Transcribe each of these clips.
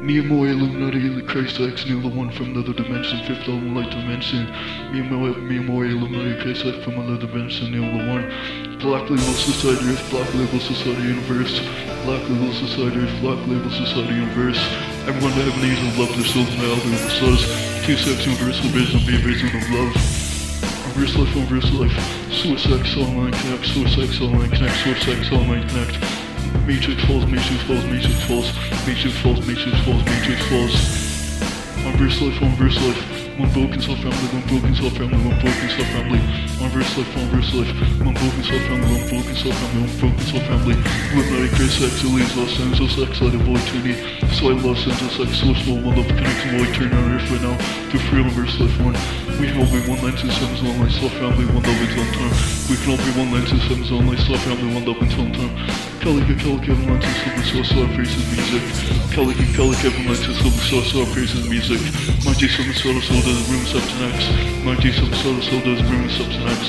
My Illuminati, Christ X, knew the one from another dimension, fifth element light dimension. Me and my, Illuminati, Christ X from another dimension, knew the one. Black Label Society Earth, Black Label Society Universe. Black Label Society Earth, Black Label Society Universe. Everyone that have an angel love their souls and of the stars. Two sex universal vision, be a vision of love. Reverse life, reverse life. Source X online connect, Source X online connect, Source X online connect. Matrix falls, Matrix falls, Matrix falls, Matrix falls, Matrix falls, Matrix falls. Reverse life, reverse life. One broken soul family, one broken soul family, one broken soul family. Reverse life, reverse life. One broken soul family, one broken soul family, one broken soul family. Luminary Chris X, Elise, Los Angeles Light of Void Trinity. Slide Los Angeles X, Source World, One Love, Connecting Void, Turn on Earth right now. To free reverse life one. We can all be one one line, soul family, one love until term. We can all be one line, two sevens online, so family one up until time. Calica, Calica, Kevin line, two seven, so so praises music. Calica, Calica, Kevin line, two seven, so so praises music. My J seven solo soul does room up tonight. My J seven solo soul does room up tonight.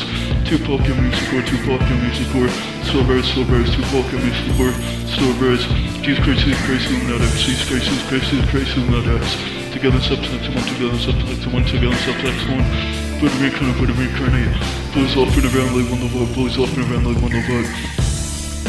Two pop your music core, two pop your music or silvers, silvers, two pop your music or silvers. Jesus Christ, Jesus Christ, Illuminati, Jesus Christ, Jesus Christ, Jesus Christ, Illuminati. Together, substance, one, together, substance, one, together, substance, one. Put a it, put a it. Police off in the van, like one of the Police off in the van, like one of the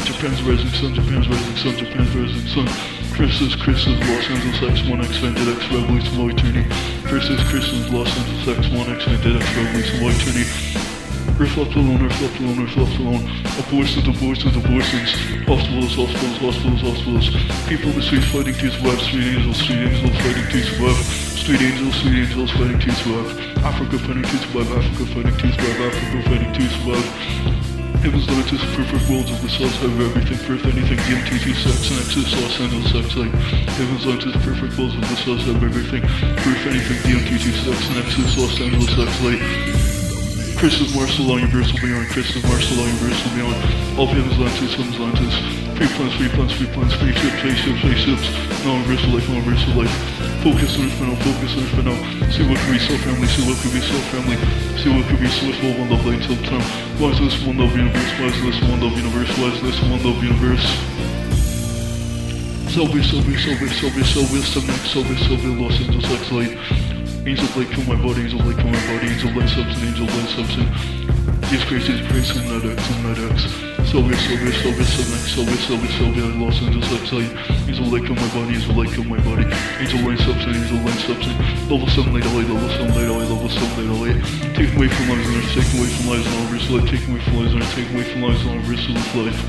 Japan's rising sun, Japan's rising sun, Japan's rising sun. Chris's, Chris's, Los Angeles X1 X Vended X Revolution Law Attorney. Chris's, Chris's, Los Angeles X1 X Vended X Revolution Law Attorney. Earth left alone, earth left alone, earth left alone. A voice of the voice of the voices. Hospitals, hospitals, hospitals, hospitals. People in the streets fighting to his web. Street angels, street angels fighting to his web. Street angels, street angels fighting to his web. Africa fighting to his web. Africa fighting to his web. Africa fighting to his web. It was limited to perfect worlds of the cells of everything, first anything, DMT2, sex, and excess, Los Angeles sex, like, heaven's light is perfect worlds of the cells of everything, first anything, DMT2, sex, and excess, Los Angeles sex, like, Christus Marcelo Universal Beyond, Christus Marcelo Universal Beyond, all heavens, Lantis, heavens, Lantis, free plans, free plans, free plans, Free ships, Free ships, spaceships, spaceships, non-universal life, non-universal life, focus on Earth now, focus on Earth now, see what can be so family, see what can be so family, see what can be so full one love light till time, why is this one love universe, why is this one love universe, why is this one love universe? Silver, silver, silver, silver, silver, silver, silver, silver, Los Angeles, X-Light. Angel light kill my body, angel light kill my body, angel light substance, angel light substance. Jesus Christ, Jesus Christ, I'm not X, I'm not X. Sylvia, Sylvia, Sylvia, Sylvia, Sylvia, Sylvia, Sylvia, Los Angeles light. Angel light kill my body, angel light kill my body. Angel light substance, angel light substance. Level 7 light light, level 7 light light, level 7 light light. Taking away from lives on earth, taking away from lives on earth, life, taking away from lives on earth, taking away from lives on earth, this life.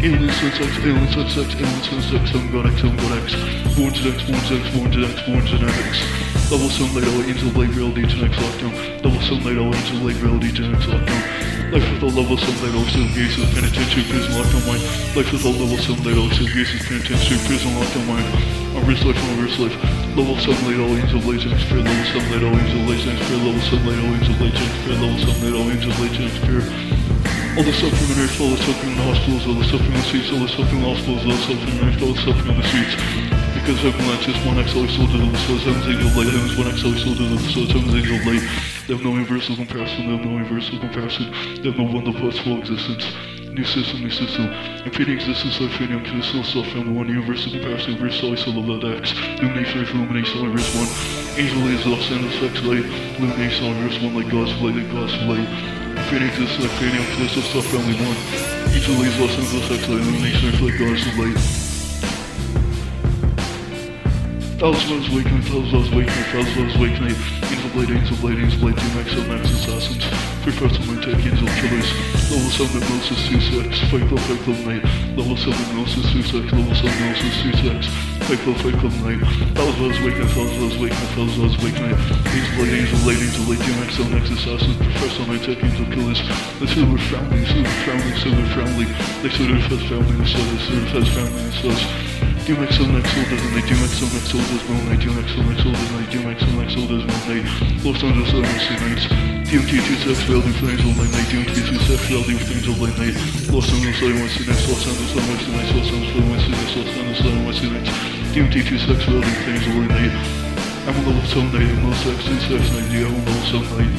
Alien sex X, alien sex X, alien sex X, seven god X, seven god X. Born to X, born to X, born to X, born to X. Level 7 light all angel light reality to next lockdown. Level 7 light all angel light reality to next lockdown. Life with all level 7 light all still gases, penitentiary, prison, lockdown mind. Life with all level 7 light all still gases, penitentiary, prison, lockdown mind. On wrist life, on wrist life. Level 7 light all angel light to next fear. Level 7 light all angel light to next fear. Level 7 light all angel light to next fear. Level 7 light all angel light to next fear. All the suffering on earth, all the suffering in the hospitals, all the suffering on the streets, all the suffering in the hospitals, all the suffering on earth, all the suffering on the streets. Because heaven lights just one XL soul to the soul, heaven's angel light, heaven's one XL soul to the soul, heaven's angel light. They have no universal comparison, they have no universal comparison, they have no one to possible existence. New system, new system. Infinity existence, life, infinity, unconditional self, family, one universal comparison, universal of that X. Illumination, life, illumination, universe one. Angel is Los Angeles X light. Illumination, universe one, like God's light, like God's light. Infinity existence, life, infinity, unconditional self, family, one. Angel light is Los Angeles X light. Illumination, like God's light. Those ones weak me, those ones weak me, those ones weak me. Angel blade, angel blade, angel blade, D-Max, L-Max, assassins. Free parts of my tech, angel killers. Level 7 hypnosis, 2-sex. Fake love, fake love, night. Level 7 hypnosis, 2-sex. Level 7 hypnosis, 2-sex. Fake love, fake love, night. Those ones weak me, those ones weak me, those ones weak me. Angel blade, angel blade, angel blade, D-Max, L-Max, assassins. Free parts of my tech, angel killers. The silver frowning, silver frowning, silver frowning. They sort of fast frowning, so they sort of fast frowning, so do my soul, my soul, doesn't they do my soul, my soul, does when they do my soul, my soul, doesn't they do my soul, my soul, does when they Los Angeles Angeles nights DMT two steps failed do things all night night DMT two steps failed do things all night night Los Angeles Angeles nights Los Angeles Angeles nights Los Angeles nights Los Angeles Angeles nights DMT two steps failed do my all night I'm a little some night I'm a little sex and sex night I'm a little some night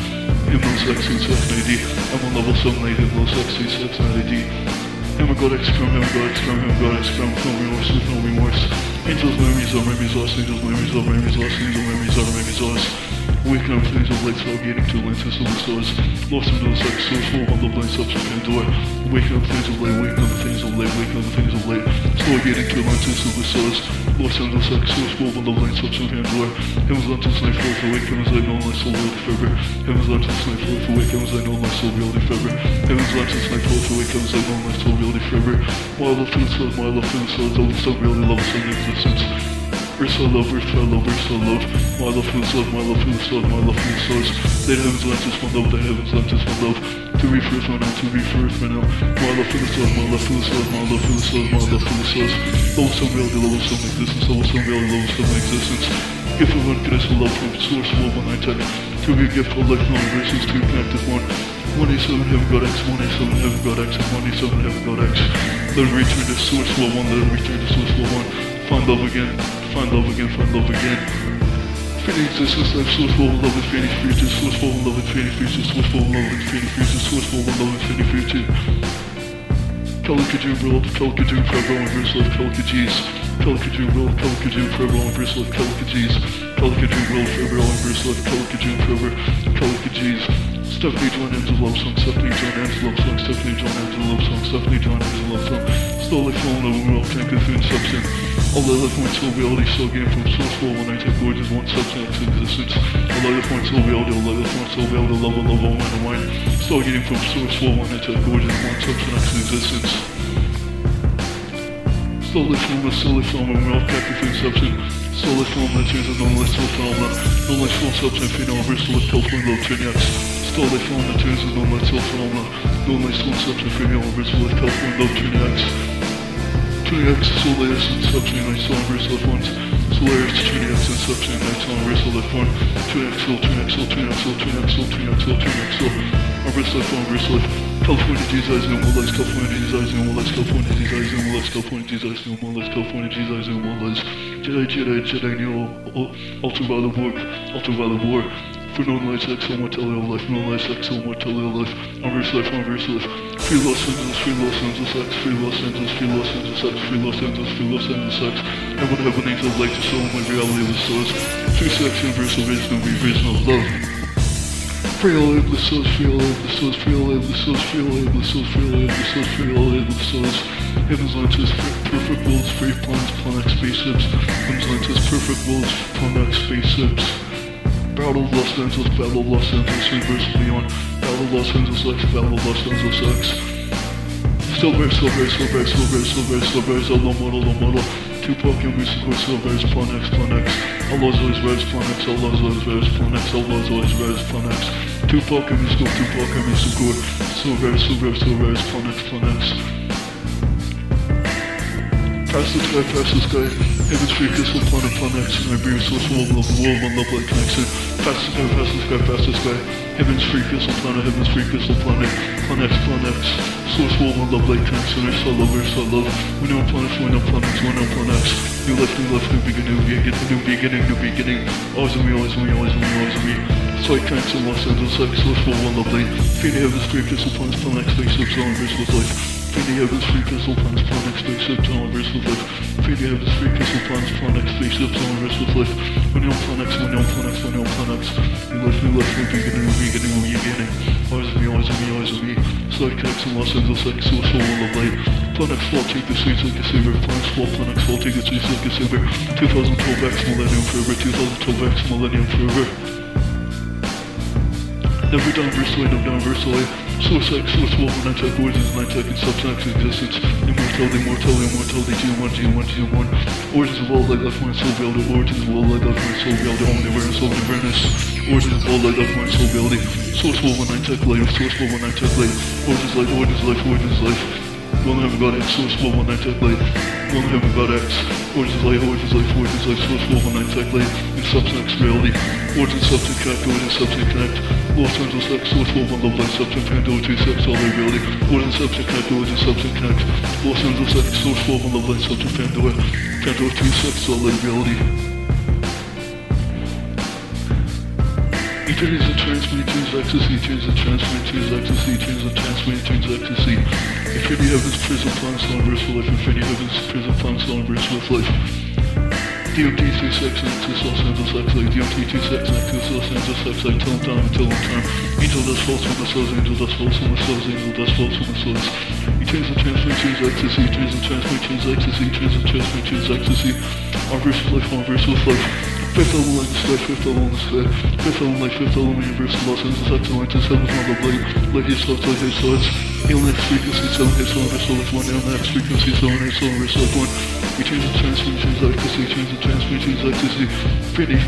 I'm a little sex and sex night I'm a level some night I'm a little sex and sex night Emma Godex from Emma Godex from Emma Godex from No remorse, there's no remorse. Angels, memories, all memories lost. Angels, memories, all memories lost. Angels, memories, all memories lost. Wake up, things of lights, navigating to lenses of the stars. Lost into the psych source, full on the blind substance and door. Waking up, things of light, waking up, things of light, waking up, things of light. Slow getting to lenses of the. Lost in those like source full on the blind substance Pandora. Heaven's Atlantis, night floor for wake, heaven's light, no light, soul, reality, forever. Heaven's Atlantis, night floor for wake, heaven's light, no light, soul, reality, forever. Heaven's Atlantis, night floor for wake, heaven's light, no light, soul, reality, forever. My love for the stars, my love for the stars, I will still really love us in existence. Earth I love, Earth I love, Earth I love. My love for the stars, my love for the stars, my love for the stars. The heavens Atlantis, my love, the heavens Atlantis, my love. To be first right now, to be first right now. My love for the stars, my love for the stars, my love for the stars, my love for the stars. Love some reality, love some existence, love some reality, love some existence. Gift of unconditional love from source, love one I tell you To be a gift of lifelong verses, to connect as one. 187 heaven god X, 187 heaven god X, and 187 heaven god X. Let it return to source, love one, let it return to source, love one. Find love again, find love again, find love again. Infinity existence, life, source, full of love, infinity future, source, full of love, infinity future, source, full of love, infinity future, source, full of love, infinity future. Calica world, Doom forever on verse Calica G's. Calica world, Doom forever on verse Calica G's. Calica world forever on verse Calica Doom forever, G's. Stephanie John ends a love song, Stephanie John ends a love song, Stephanie John ends a love song, Stephanie John ends a love song. Slowly falling over world, can't go through substance. All the points of reality still gain from source flow when I take gorgeous one substance existence. All the points of reality, all the points of reality, love, I love, all wine, wine. Still getting from source flow when I take gorgeous one substance existence. Slowly film, slowly film, and we're all connected through substance. Slowly film, that turns into non-literal phenomena. Non-literal substance, phenomenon, with telephone love, turn to X. Slowly film, that turns into non-literal phenomena. Non-literal substance, phenomenon, with telephone love, turn to X. 20x Solaris and Substance Night Soul Verse Left Ones. Solaris 20x and Substance Night Soul Verse Left One. 2x Soul, 2x Soul, 2x Soul, 2x Soul, 2x Soul, 2x Soul. Verse Left One, Verse. California Jesus and one lies. California Jesus and one lies. California Jesus and one lies. California Jesus and one lies. California Jesus and one lies. Jedi Jedi Jedi Neo Ultraviolet War. Ultraviolet War. For non-life sex immortality life, non-life sex immortality life, unverse life, unverse life, free Los Angeles, free Los Angeles sex, free Los Angeles, free Los Angeles sex, free Los Angeles, free Los Angeles sex, heaven, heaven, angels, light to soul, my reality the stars, free sex, universal vision, and vision of love. Free all of the souls, free all of the souls, free all of the souls, free all of the souls, free all of the souls, free all of the souls. Heaven's Atlantis, perfect worlds, free planets, planet spaceships. Heaven's Atlantis, perfect worlds, planet spaceships. Battle of Los Angeles, Battle of Los Angeles, Universe Beyond, Battle of Los Angeles X, Battle of Los Angeles X. Silver, Silver, Silver, Silver, Silver, Silver, Zelda model, the model. Tupac, Young Musical, Silver, Plan X, Plan X. Allah's always res, Plan X, Allah's always res, Plan X, Allah's always res, Plan X. Tupac, Young Musical, Tupac, Young Musical, Silver, Silver, Silver, Plan X, Plan X. Past the sky, past the sky, free crystal planet, planet and I breathe source world, love, world, one love, light connection. Past the sky, past the sky, heaven's free crystal planet, heaven's free crystal planet, planet planet X, source world, one love, light connection, earth, I love, earth, I love. We know planets, we know planets, we know planet X. New life, new life, new beginning, new beginning, new beginning, new beginning. Always me, always me, always me, always me. Slight connection, Los Angeles X, source world, one love, light. Fading heaven's free crystal planets, planet X, spaceships, all verse with life. Fading heavens, free crystal planets, planet spaceships, all verse with life. Fading heavens, free crystal planets, planet spaceships, all verse with life. When you're on planets, when you're on planets, when you're on planets. New life, new life, new beginning, new beginning, new beginning. Always on me, always on me, always on me. Slight connection, Los Angeles X, source world, one love, light. Planet fall, take the streets like a saber. Planet fall, planet fall, take the streets like a saber. 2012 X, millennium forever. 2012 X, millennium forever. Never done versely, never done versely. Source X, source wolf, nine tech origins, nine tech and substance existence. Immortality, mortality, immortality, G1, G1, G1. Origins of all like life, mind, soul, reality. Origins of all like life, mind, soul, reality. Omniverse, omniverse. Origins of all like life, mind, soul, reality. Source wolf, nine tech life, source wolf, nine tech life. Origins life, origins life, origins life. One heaven god X, source wolf, nine tech life. One heaven god X. Origins life, origins life, origins life, source wolf, nine tech life. In substance reality. Origins substance connect, origins substance connect. Los Angeles X, source wolf, one love life, substance Pandora, two sex, all reality. Origins substance connect, origins substance connect. Los Angeles X, source wolf, one love life, substance Pandora. Pandora, two sex, all their reality. Eternity is a transmitting to his ecstasy, eternity is a transmitting to his ecstasy, eternity is a transmitting to ecstasy. Infinity heavens, prison, plan, soul, verse with life, infinity heavens, prison, plan, soul, verse with life. DMT 3 sex Nexus Los Angeles X like DMT 2 sex Nexus Los Angeles X like till time until time. Angel dust falls from the souls, angel dust falls from the souls, angel dust falls from the souls. He turns and transmits choose ecstasy, turns and transmits choose ecstasy, turns and transmits choose ecstasy. On verse life, on verse with life. Fifth level the sky, fifth level in the sky. Fifth level life, fifth level universal Los Angeles X and Atlantis, heaven's on the blade. Light his thoughts, light his thoughts. Alien X frequency, seven hits, seven hits, seven one. Alien X frequency, seven seven hits, seven one. We change the transmit choose ecstasy, change the transmit choose ecstasy. Finish.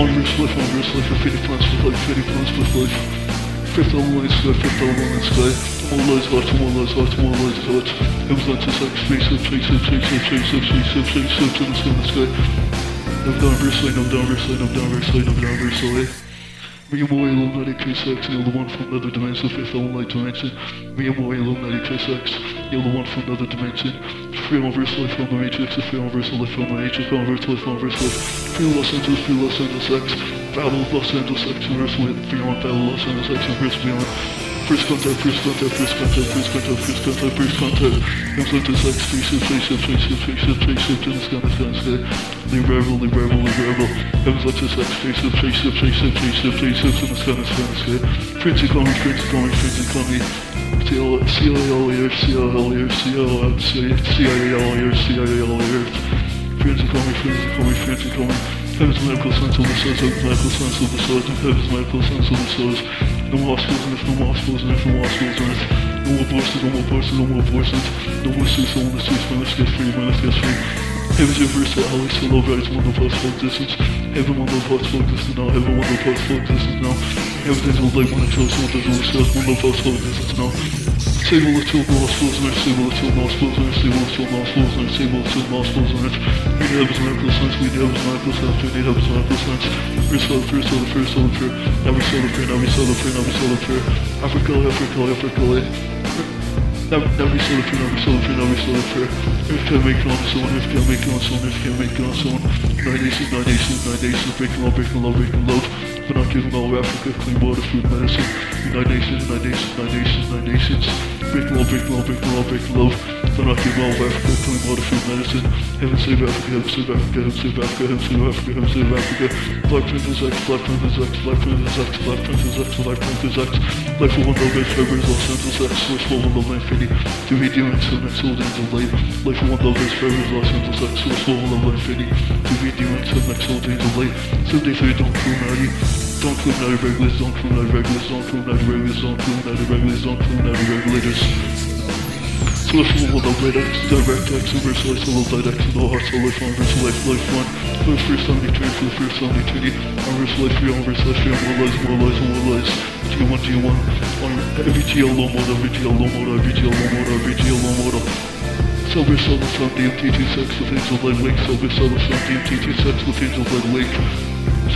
On verse life, on verse life, infinity plans with life, infinity plans with life. Fifth level the sky, fifth level in the sky. More lies hot, more lies hot, more lies hot. Atlantis X, space up, space up, space up, space up, space up, space up, to sky, verse no down verse. Me and more Illuminati K6, you're the one from another dimension, fifth level dimension. Me and more Illuminati K6, you're the one from another dimension. Free on verse life from the Matrix, free on verse life from the Matrix, on verse life, on verse life. Free Los Angeles, free Los Angeles X. Battle of Los Angeles X, verse with beyond battle Los Angeles X, and verse beyond. First contact, first contact, first contact, first contact, first contact, first contact. Atlantis X, spaceship, spaceship, spaceship, spaceship, spaceship, to the sky, the sky, the sky. Leave rebel, leave rebel, leave rebel. Atlantis X, spaceship, spaceship, spaceship, spaceship, spaceship, to the sky, the sky, the sky. Frenzy coming, frenzy coming, frenzy coming. C-I-L-A-R, C-I-L-A-R, C-I-L-A-R, C-I-L-A-R, C-I-L-A-R. Frenzy coming, frenzy coming, frenzy coming. Heaven's medical sense of the source, heaven's medical sense of the source, heaven's medical sense of the source. No more hospitals on earth, no more hospitals on earth, no more hospitals on earth. No more abortions, no more abortions, no more abortions. No more suicide on the streets, man, let's get free, man, let's get free. Heaven's universal, Alex, the love rise, one of us full distance. Heaven, one of us full distance now, heaven, one of us full distance now. There's no light, one of us full distance, one of us full distance now. Sable two nostrils earth, sable two nostrils earth, sable two nostrils earth, sable two nostrils earth. We heaven's medical sense, we heaven's medical sense, we need heaven's medical sense. First soul, first soul, first soul. Now we soul of prayer, now we soul of prayer, now we soul of prayer. Africa, Africa, Africa, now, now we of prayer, now we of prayer, now we of prayer. Earth can't make it on earth can't make it on earth can't make it on its. Nine nations, nine nations, nine nations, breaking law, breaking law, breaking love. But not giving all Africa clean water, food, medicine. United Nations, United Nations, United Nations, United Nations. Breaking law, breaking law, breaking law, breaking love. But not giving all of Africa clean water, food, medicine. Heaven save Africa, heaven save Africa, heaven save Africa, heaven save Africa, heaven save Africa. Black Panthers X, Black Panthers X, Black Panthers X, Black Panthers X, Black Panthers X. Life for one love, X, Fibers, Los Angeles X, Source for one love, Infinity. To be doing so next old angel light. Life for one love, X, Fibers, Los Angeles X, Source for one love, Infinity. To be doing so next old angel light. Someday three, don't prove naughty. Don't clue not regulars, don't clue not regulars, don't clue not regulars, don't clue not regulars, don't clue not regulators. Social level of light X, direct X, inverse light, solo light X, no heart, soul life, inverse life, life one. For the first time eternity, for the first time eternity, inverse life, free, inverse life, free, more lies, more lies, more lies. G1, G1, on every GL low mode, every GL low mode, every GL low mode, every GL low mode. Silver Silver Sun, DMT26 with Angel Light Lake, Silver Silver Sun, DMT26 with Angel Light Lake.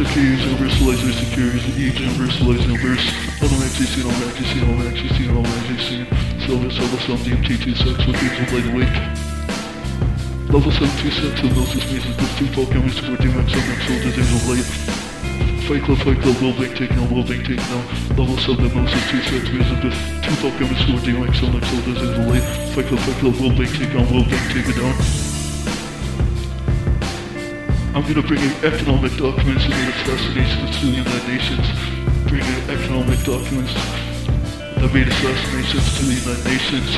Securities, universalizer, securities, each universalize universe. Automatically seen, automatically seen, automatically seen, automatically seen. Silver, silver, some DMT26 with Angel Light Awake. Level 726 hypnosis means that there's two Pokemon for DMX and X soldiers Angel. Fight Club, Fight Club, Will Bank taken on, Will Bank taken on. Level 7 hypnosis 26 means that there's two Pokemon for DMX and X soldiers Angel. Fight Club, Fight Club, Will Bank taken on, Will Bank taken down. I'm gonna bring in economic documents and made assassinations to the United Nations. Bring in economic documents that made assassinations to the United Nations.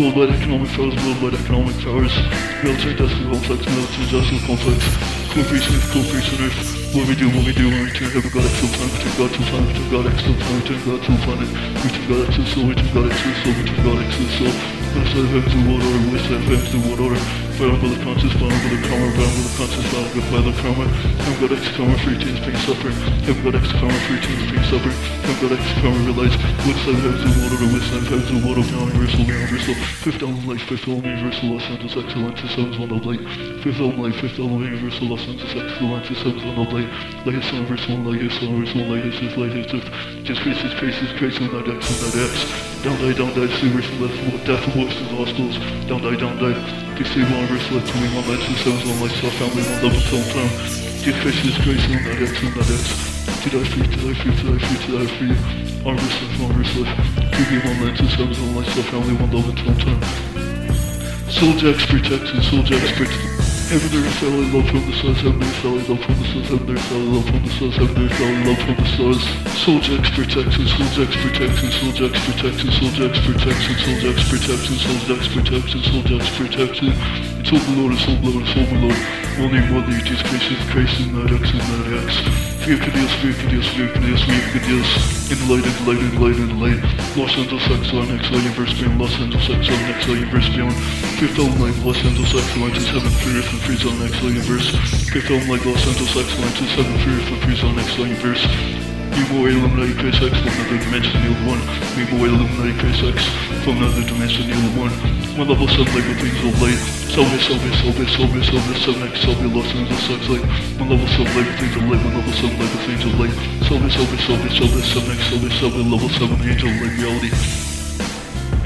Worldwide economic powers, worldwide economic powers. Military industrial complex, military industrial complex. Corporation, corporation earth. What we do, what we do, we return heaven, God X to planet, return God to planet, return God X to planet, return God to planet, return God X to soul, return God X to soul, return God X to soul. West side of heaven's the world order, west side of heaven's the world. Bound by the conscious, bound by the karma, bound by the conscious, bound by the karma. Heaven God X karma, free teens, pain, suffering. Heaven God X karma, free teens, pain, suffering. Heaven God X karma, realize. West side heaven's the world order, west side heaven's the order, now universal, universal. Fifth element life, fifth element universal, Los Angeles excellence, seven's one of light. Fifth element life, fifth element universal, Los Angeles excellence, seven's one of light. Light is one, light is one, light is light is this. Just grace is grace and X, and not X. Down die, down die, see verse left, death works and hospitals. Down die, down die. Dixie one verse left to me, one light, two sevens, one light, self, family, one love, until time. Just grace is grace, and not X, and not X. To die free, to die free, to die free, to die free. One verse left, one verse left. Be one light, two sevens, one light, self, family, one love, until time. Soul Jax protection, Soul Jax protection. Heaven and earth fell in love from the stars, heaven and fell in love from the stars, heaven and fell in love from the stars, heaven and fell in love from the stars. Soljax protects and Soljax protects and Soljax protects and Soljax protects and Soljax protects and Soljax protects and Soljax protects and It's overload, it's overload, it's overload. Money, money, just creation, creation, that X and that X. Vehicadius, Vehicadius, Vehicadius, Vehicadius. Enlightened, light, enlightened, light. Los Angeles Exxon, Exxon Universe Beyond, Los Angeles Exxon, Exxon Universe Beyond. Fifth Element, Los Angeles Exxon, 927, 3rd from free zone X universe. Pick film like Los Angeles X1, 273 from free zone X universe. boy Illuminati Case X from another dimension, Neil 1. Evil Illuminati Case X from another dimension, Neil 1. My level 7 Lego things of light. Salve, salve, salve, salve, salve, 7X, salve, Los Angeles X light. One level 7 Lego things of light. My level 7 Lego things of light. Salve, salve, salve, salve, 7X, salve, salve, level 7 angel light reality.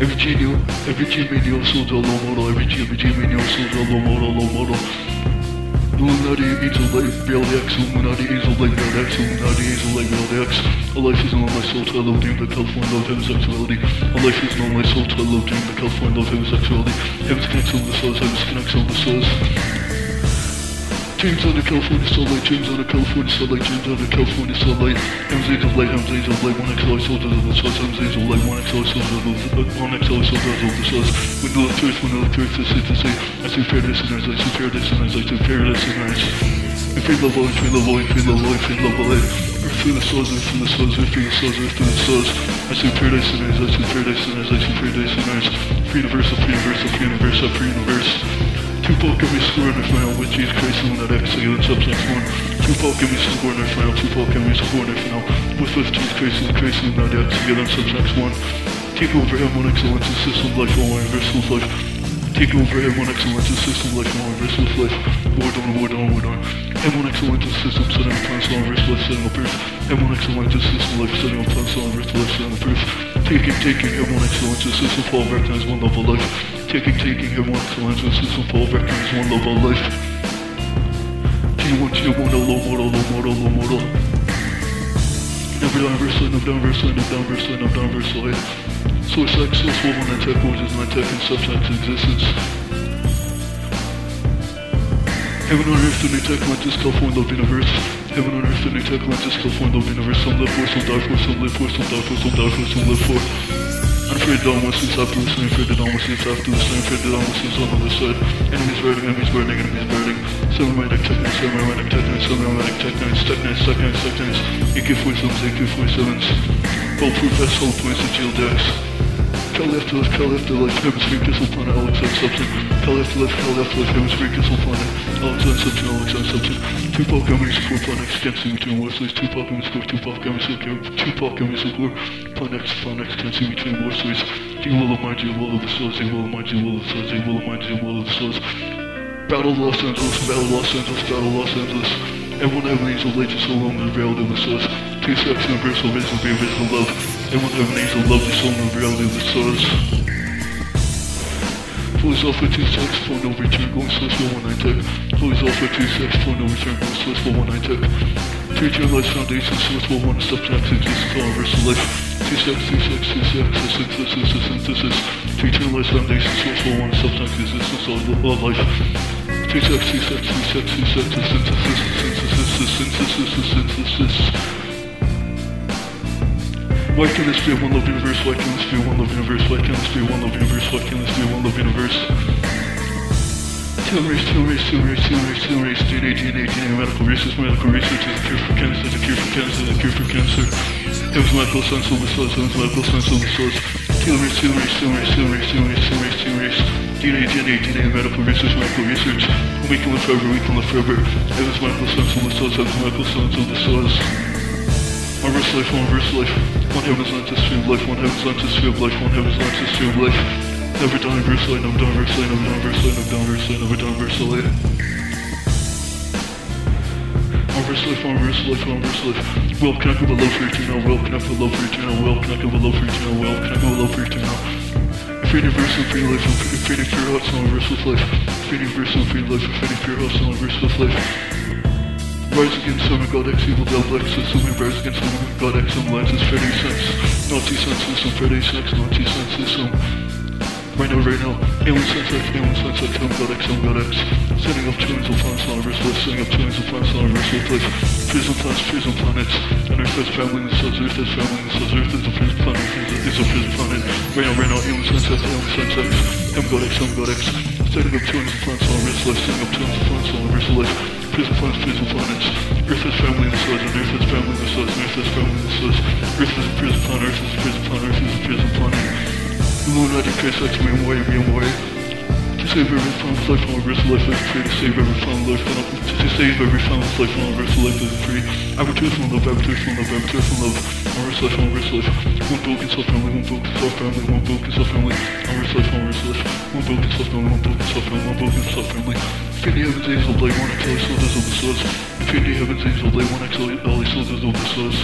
Every G new, every G medium soldier low model, every G, every G medium soldier low model, low model. Illuminati angel light, reality X, Illuminati angel light, reality X, Illuminati angel light, reality X. A life is not my soul I love dream the California love homosexuality. A life is not my soul I love dream the California love homosexuality. Heavens connects over the stars, heavens connects over the stars. James under California sunlight, James under California sunlight, James under California sunlight. Heavens angel light, heavens angel light, one XL soldiers of the stars, heavens angel light, one XL soldiers of the one XL soldiers of the stars. When the earth, when the earth is to say, I see paradise and earth, I see paradise and earth, I see paradise and earth. Infinite level, infinite level, infinite level, infinite level, earth through the stars, earth through the stars, earth through the stars, earth through the stars. I see paradise and earth, I see paradise and earth, I see paradise and earth. Free universe, free universe, free universe, free universe. Tupac give me score in the final with Jesus Christ and that X again substance one. Tupac give me score in the final, Tupac give me score in the final. With with Jesus Christ and Christ and that X again substance one. Take over M1 excellence system life all universal life. Take over M1 excellence system life all universal life. War on, war on, war on. M1 excellence system setting up plans on earth life setting up earth. M1 excellence system life setting up plans on earth life setting up earth. Taking, taking M1 excellence system fall recognize one level life. Taking, taking M1 excellence system fall recognize one level life. T1, T1, low model, low model, low model. Never down verse line, never down verse line, never down verse line, never down verse line. Source X, source woman, and tech origins, and tech and substance existence. Heaven on earth, the new tech Atlantis, California, love universe. Heaven on earth, the new tech Atlantis, California, love universe. Some live for, some die for, some live for, some die for, some die for, some live for. I'm afraid that almost is after this, I'm afraid that almost is after this, I'm afraid that almost is on the other side. Enemies burning, enemies burning, enemies burning. Semi-manic technics, semi-manic technics, semi-manic technics, technics, technics, technics. AK-47s, AK-47s. Bulletproof S, hold points of Geo Dex. Call after life, call after life, hemisphere, crystal planet, Alex on substance. Call after life, call after life, hemisphere, crystal planet, Alex on substance, Alex on substance. Tupac Gummy support Planet X, can't between war slaves. Tupac Gummy support, Tupac Gummy support, Tupac Gummy support. Planet X, Planet X, can't between war slaves. You will of mind, you will of the stars, you will of mind, you will of the stars, you will of mind, you will of the stars. Battle Los Angeles, Battle Los Angeles, Battle Los Angeles. Everyone have an angel legend so long as reality of the stars. Two sex universal vision, be original love. Everyone have an angel love the soul and reality of the stars. Police Alpha 2 sex, phone no return, going slash 119 tech. Police Alpha 2 sex, phone no return, going slash 119 tech. Three tier life foundation, source 1 substance existence, all universal life. Two sex, two sex, two sex, a synthesis, a synthesis. Three tier life foundation, source 1 substance existence, all all life. Two sex, two sex, two sex, two sex, a synthesis, a synthesis, a synthesis, a synthesis. Why can this a one love universe? Why can this a one love universe? Why can this a one love universe? Why can this a one love universe? Teal race, teal race, teal race, teal race, teal race, DNA, DNA, DNA, medical research, medical research is a cure for cancer, is a cure for cancer, is a cure for cancer. It was medical science over source, it was medical science over source. Teal race, teal race, teal race, teal race, teal race, teal race, teal race. DNA, DNA, DNA, medical research, medical research. We can live forever, we can live forever. It was medical science over source, it was medical science over source. One life, one life. One heaven's Atlantis stream of life, one heaven's Atlantis stream of life, one heaven's Atlantis stream of life. Never dying verse light, never dying verse light, never dying verse light, never dying verse light, never dying verse light. One verse life, one verse life, one verse life. Well connected with love for eternal, well connected with love for eternal, well connected with love for eternal, well connected with love for eternal. Infinity verse, infinity life, infinity pure hearts, one verse with life. Infinity verse, infinity life, infinity pure hearts, one verse with life. Rise against God X, Evil Devil X, assuming Rise against Summon God X, Alliances, Freddy Sex, Nazi Sense System, Freddy Sex, Nazi Sense System. Right now, right now, alien sense X, alien sense X, I'm God X, I'm God X. Setting up trillions of planets on Earth's life, setting up trillions of planets on Earth's life. Prison planets, prison planets. And Earth family in the stars, Earth family in the stars, Earth is a prison planet, Earth is a prison planet. Right now, right now, alien sense X, alien sense X, I'm God X, I'm God X. Setting up trillions of planets on Earth's life, setting up trillions of planets on Earth's life. Prison planets, prison planets. Earth has family the stars, and Earth has family the stars, and Earth has family the stars. Earth is a prison planet, Earth is a prison planet, Earth is a prison planet. Illuminati me and way, me and way. Save every found life on Earth, life is free. To save every found life on to save every found life on Earth, life is free. Avatars from love, avatars from love, avatars from love. On Earth life, on Earth life. One broken soul family, one broken soul family, one broken soul family. On Earth life, on Earth life. One broken soul family, one broken soul family, one broken soul family. Infinity heavens, angels, light, one XL, soldiers of the source. Infinity heavens, angels, light, one XL, soldiers of the source.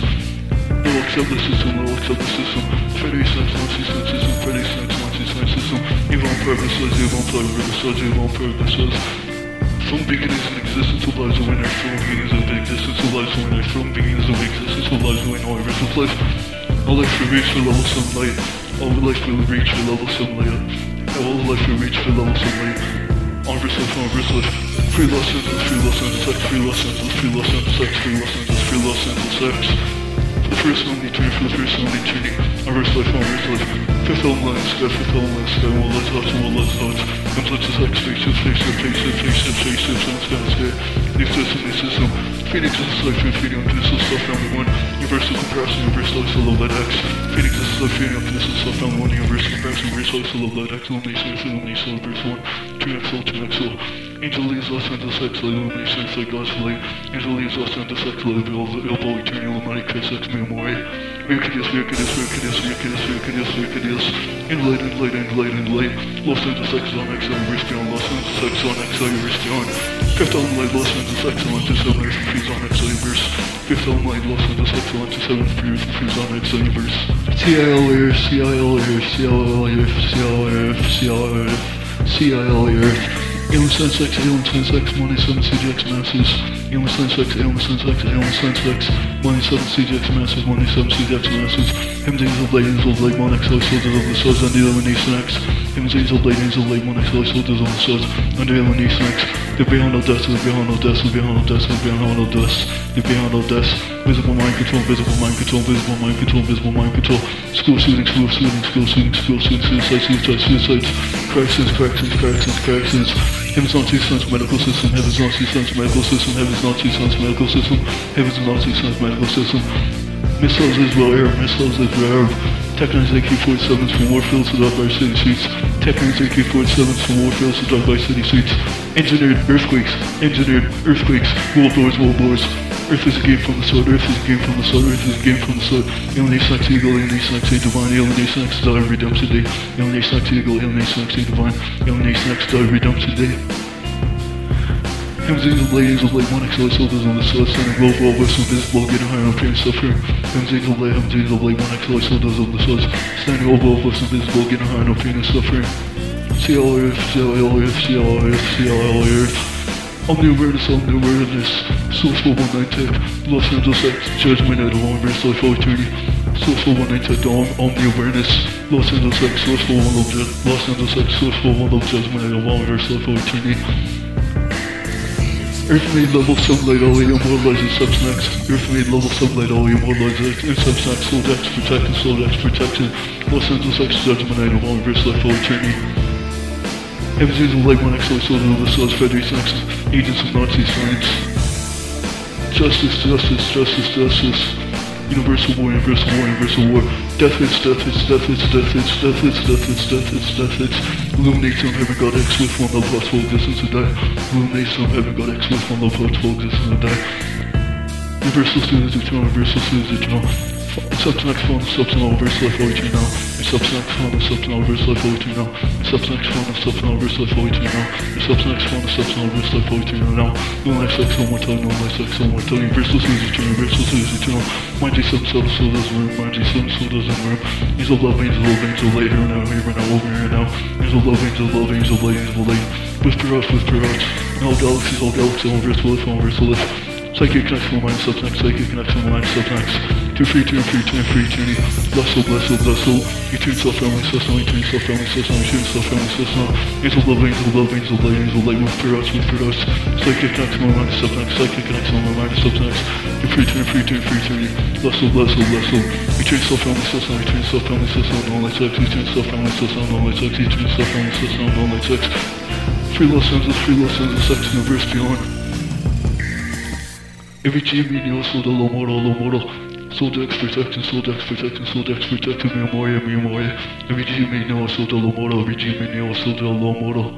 No accept the system, no accept the system. Freddy Snipes, Nazi Snipes Freddy Snipes, Snipes system. Evil on purpose, evil on purpose, says evil on purpose. From beginnings of existence of lives of winner, from beginnings of existence of lives of winner, from beginnings of existence of of winner, all rest of life. All life will reach for level some light. All life will reach for level some light. All life will reach for level some light. On verse life, on verse life. Free Angeles, free Angeles, sex, free Los Angeles, free Los Angeles, sex, free Los free Los Angeles, sex. The first only turn, for the first only turning. On verse life, life. Fifth element, sky, fifth element, sky, one light hearts, one light hearts. Complex spaceship, spaceship, spaceship, spaceship, spaceship, sun, sky, sky. New system, new system. Is life, this is stuff family one. Universal universal isolate light X. Is life, feeding this is stuff family one. Universal universal isolate light X. Verse one. 2XL, 2XL. Angel leaves Los Angeles X, like illumination, it's like God's light. Angel leaves Los Angeles X, like elbow, eternal, illuminati, Chris X, memory. Wickedness, wickedness, wickedness, wickedness, wickedness, wickedness. In light, in light, in light, in light. Los Angeles X on X, universe beyond. Los Angeles X on X, universe beyond. Fifth element light, Los Angeles X on to seven freeze on X universe. Fifth element light, Los Angeles X on to seven freeze on X universe. CIL Earth, CIL Earth, CIL Earth, CIL Earth, CIL Earth, CIL Earth. Alien Sense X, Alien Sense X, Money 7 CGX Masses. Alien Sense X, Alien Sense X, Alien Sense X, Money 7 CGX Masses, Money 7 CGX Masses. Heavens Angel Blade, Angel Blade, Mon X, Soldiers of the Swords, and the Elimination X. Heavens Angel Blade, Angel Blade, Mon X, Soldiers of the Swords, and the Elimination X. The beyond all death, the beyond all death, the beyond all death, the beyond all death, the beyond all death. Visible mind control, visible mind control, visible mind control, visible mind control. School shooting, school shooting, school shooting, school shooting, suicide, suicide, suicides. Corrections, corrections, corrections, corrections. Heaven's Nazi Sons medical system, Heaven's Nazi Sons medical system, Heaven's Nazi Sons medical system, Heaven's Nazi Sons medical system. Missiles Israel Air, missiles Israel Air. Tech-9's AK-47s from warfields to drive-by city streets. Tech-9's AK-47s from warfields to drive-by city streets. Engineered earthquakes, engineered earthquakes, world wars, world wars. Earth is a game from the sword, Earth is a game from the sword, Earth is a game from the sword. Alienation X Eagle, Alienation X A Divine, Alienation X Die Redemption Day. Alienation X Eagle, Alienation X A Divine, Alienation X Die Redemption Day. Heavens Angel Blade, Angel Blade, one XL soldiers on the sword, standing globe, all verse invisible, getting higher on pain suffering. Heavens Angel Blade, Heavens Angel Blade, one XL soldiers on the sword, standing over, all verse invisible, getting higher pain and suffering. CL Earth, CL Earth, CL Earth, CL Earth. Omni-awareness, omni-awareness, Source 419 Tech, Los Angeles X, Judgment at the long verse, life of eternity. Source 419 Tech, Om- omni-awareness, Los Angeles X, Source 41 Love, Ju- Los Angeles X, Source 41 Love, Judgment at the long verse, life of eternity. Earth made level sunlight, all immortalized in subsnax. Earth made level sunlight, all immortalized in subsnax. Soul Dex protected, Soul Dex protected. Los Angeles X, Judgment at the long verse, life of eternity. Heavens Angel Light One XO Soldier of the Souls Federation X Agents of Nazi Science Justice, justice, justice, justice Universal War, Universal War, Universal War. Death hits, death hits, death hits, death hits, death hits, death hits, death hits, death hits Illuminate some heaven God X with one love hearts full existence to die Illuminate some heaven God X with one love hearts full existence to die Universal students eternal, universal students eternal Subsnax phone, subsnax verse life all eternal Subsnax phone, subsnax verse life all eternal Subsnax phone, subsnax verse life all eternal Subsnax phone, subsnax verse life all eternal now No life sex, no more time, no life sex, no more time Universal students eternal, universal students eternal Mind G7, soul, soul doesn't room Mind G7, soul doesn't room Angel love, angel love, angel light Here now, here now, over here now. Angel love, angel love, angel light, angel light Whisper out, whisper out All galaxies, all galaxies, all verse life, all verse Psychic connection, mind subsnax, psychic connection, mind subsnax To free turn, free turn, free turning. Bless soul, bless soul, bless soul. Eternal self family system, eternal self family system, eternal self family system. Angel love, angel love, angel light, angel light, with for us, with for us. Psychic connects my mind, subnext, psychic connects my mind, subnext. To free turn, free turn, free turning. Bless soul, bless soul, bless soul. Eternal self family system, eternal self family system, all light sex, eternal self family system, all light sex, eternal self family system, all light sex. Free love sons of free love sons of sex universe beyond. Every G meaning also the low model, low model. Dex protection, memoria, memoria. Every G meaning also the low model, every G meaning also the low model.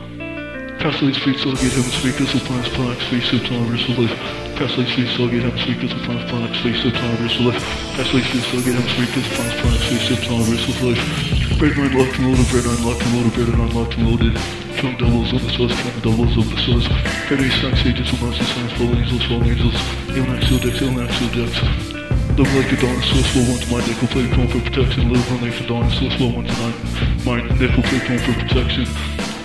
Past life speaks, so get heaven speakers of plans, planets, face of time, of life. Past life speaks, so get heaven speakers of plans, planets, face of time, of life. Past life speaks, so get heaven speakers of plans, planets, face of time, of life. Bread nine locked and loaded, bread nine locked and loaded, bread nine locked and loaded. Count doubles of the stars, count doubles of the stars. Freddy stacks, ages, and monsters, signs, fallen angels, fallen angels. Dex, alien axial dex. Live like a dawn, source flow one to mind, nickel plate, cone for protection. Live on like a dawn, source flow one to nine. Mind, nickel plate, cone for protection.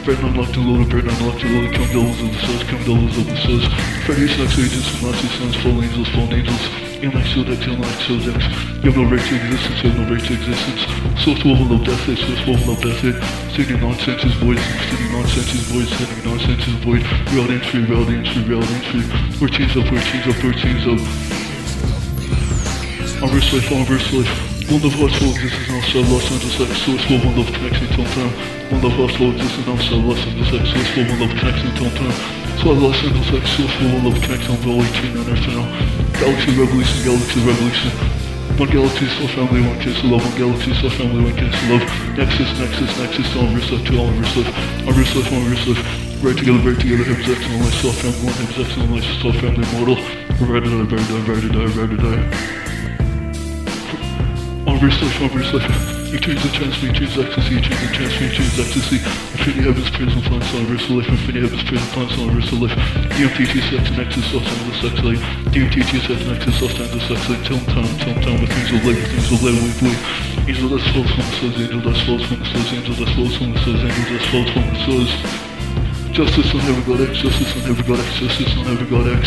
Bread unlocked and loaded, bread unlocked and loaded, count doubles of the stars, count doubles of the stars. Freddy stacks, ages, and monsters, signs, fallen angels, fallen angels. Alien axial dex, alien axial dex. You have no right to existence, you have no right to existence. Source woman of death, source woman of death. Sending nonsense is void, sending nonsense is void, sending nonsense is void. Reality free, reality free, reality free. We're teams up, we're. On on verse life. One love hearts will exist is outside Los Angeles X. Source for one love connection till time. One love hearts will exist is outside Los Angeles X. Source for one love connection till time. So I Los Angeles X. Source for one love connection till 18 on Earth now. Galaxy revolution, galaxy revolution. One galaxy is still family, one kiss love, one galaxy is still family, one kiss love. Nexus, Nexus, Nexus, on verse life, two on verse life. On verse life, on verse life. Right together, right together, heavens X and life, self family, one heavens X and life, self family, mortal. Ready to die, ready to die, ready to die, ready to die. On verse life, on verse life. You change the transfer, you change ecstasy, you change the transfer, you change ecstasy. Infinity heavens, prison plants on verse life, infinity heavens, prison plants on verse life. DMTT sex and Nexus, soft time the sex light. DMTT sex Nexus, soft time the sex light. Till time, till time, with things will live, things will live, wait, wait. Angel that falls from the stars, angel that falls from the stars, angel that falls from the stars, angel that falls from the stars. Justice on every god X, justice on every god X, justice on every god X.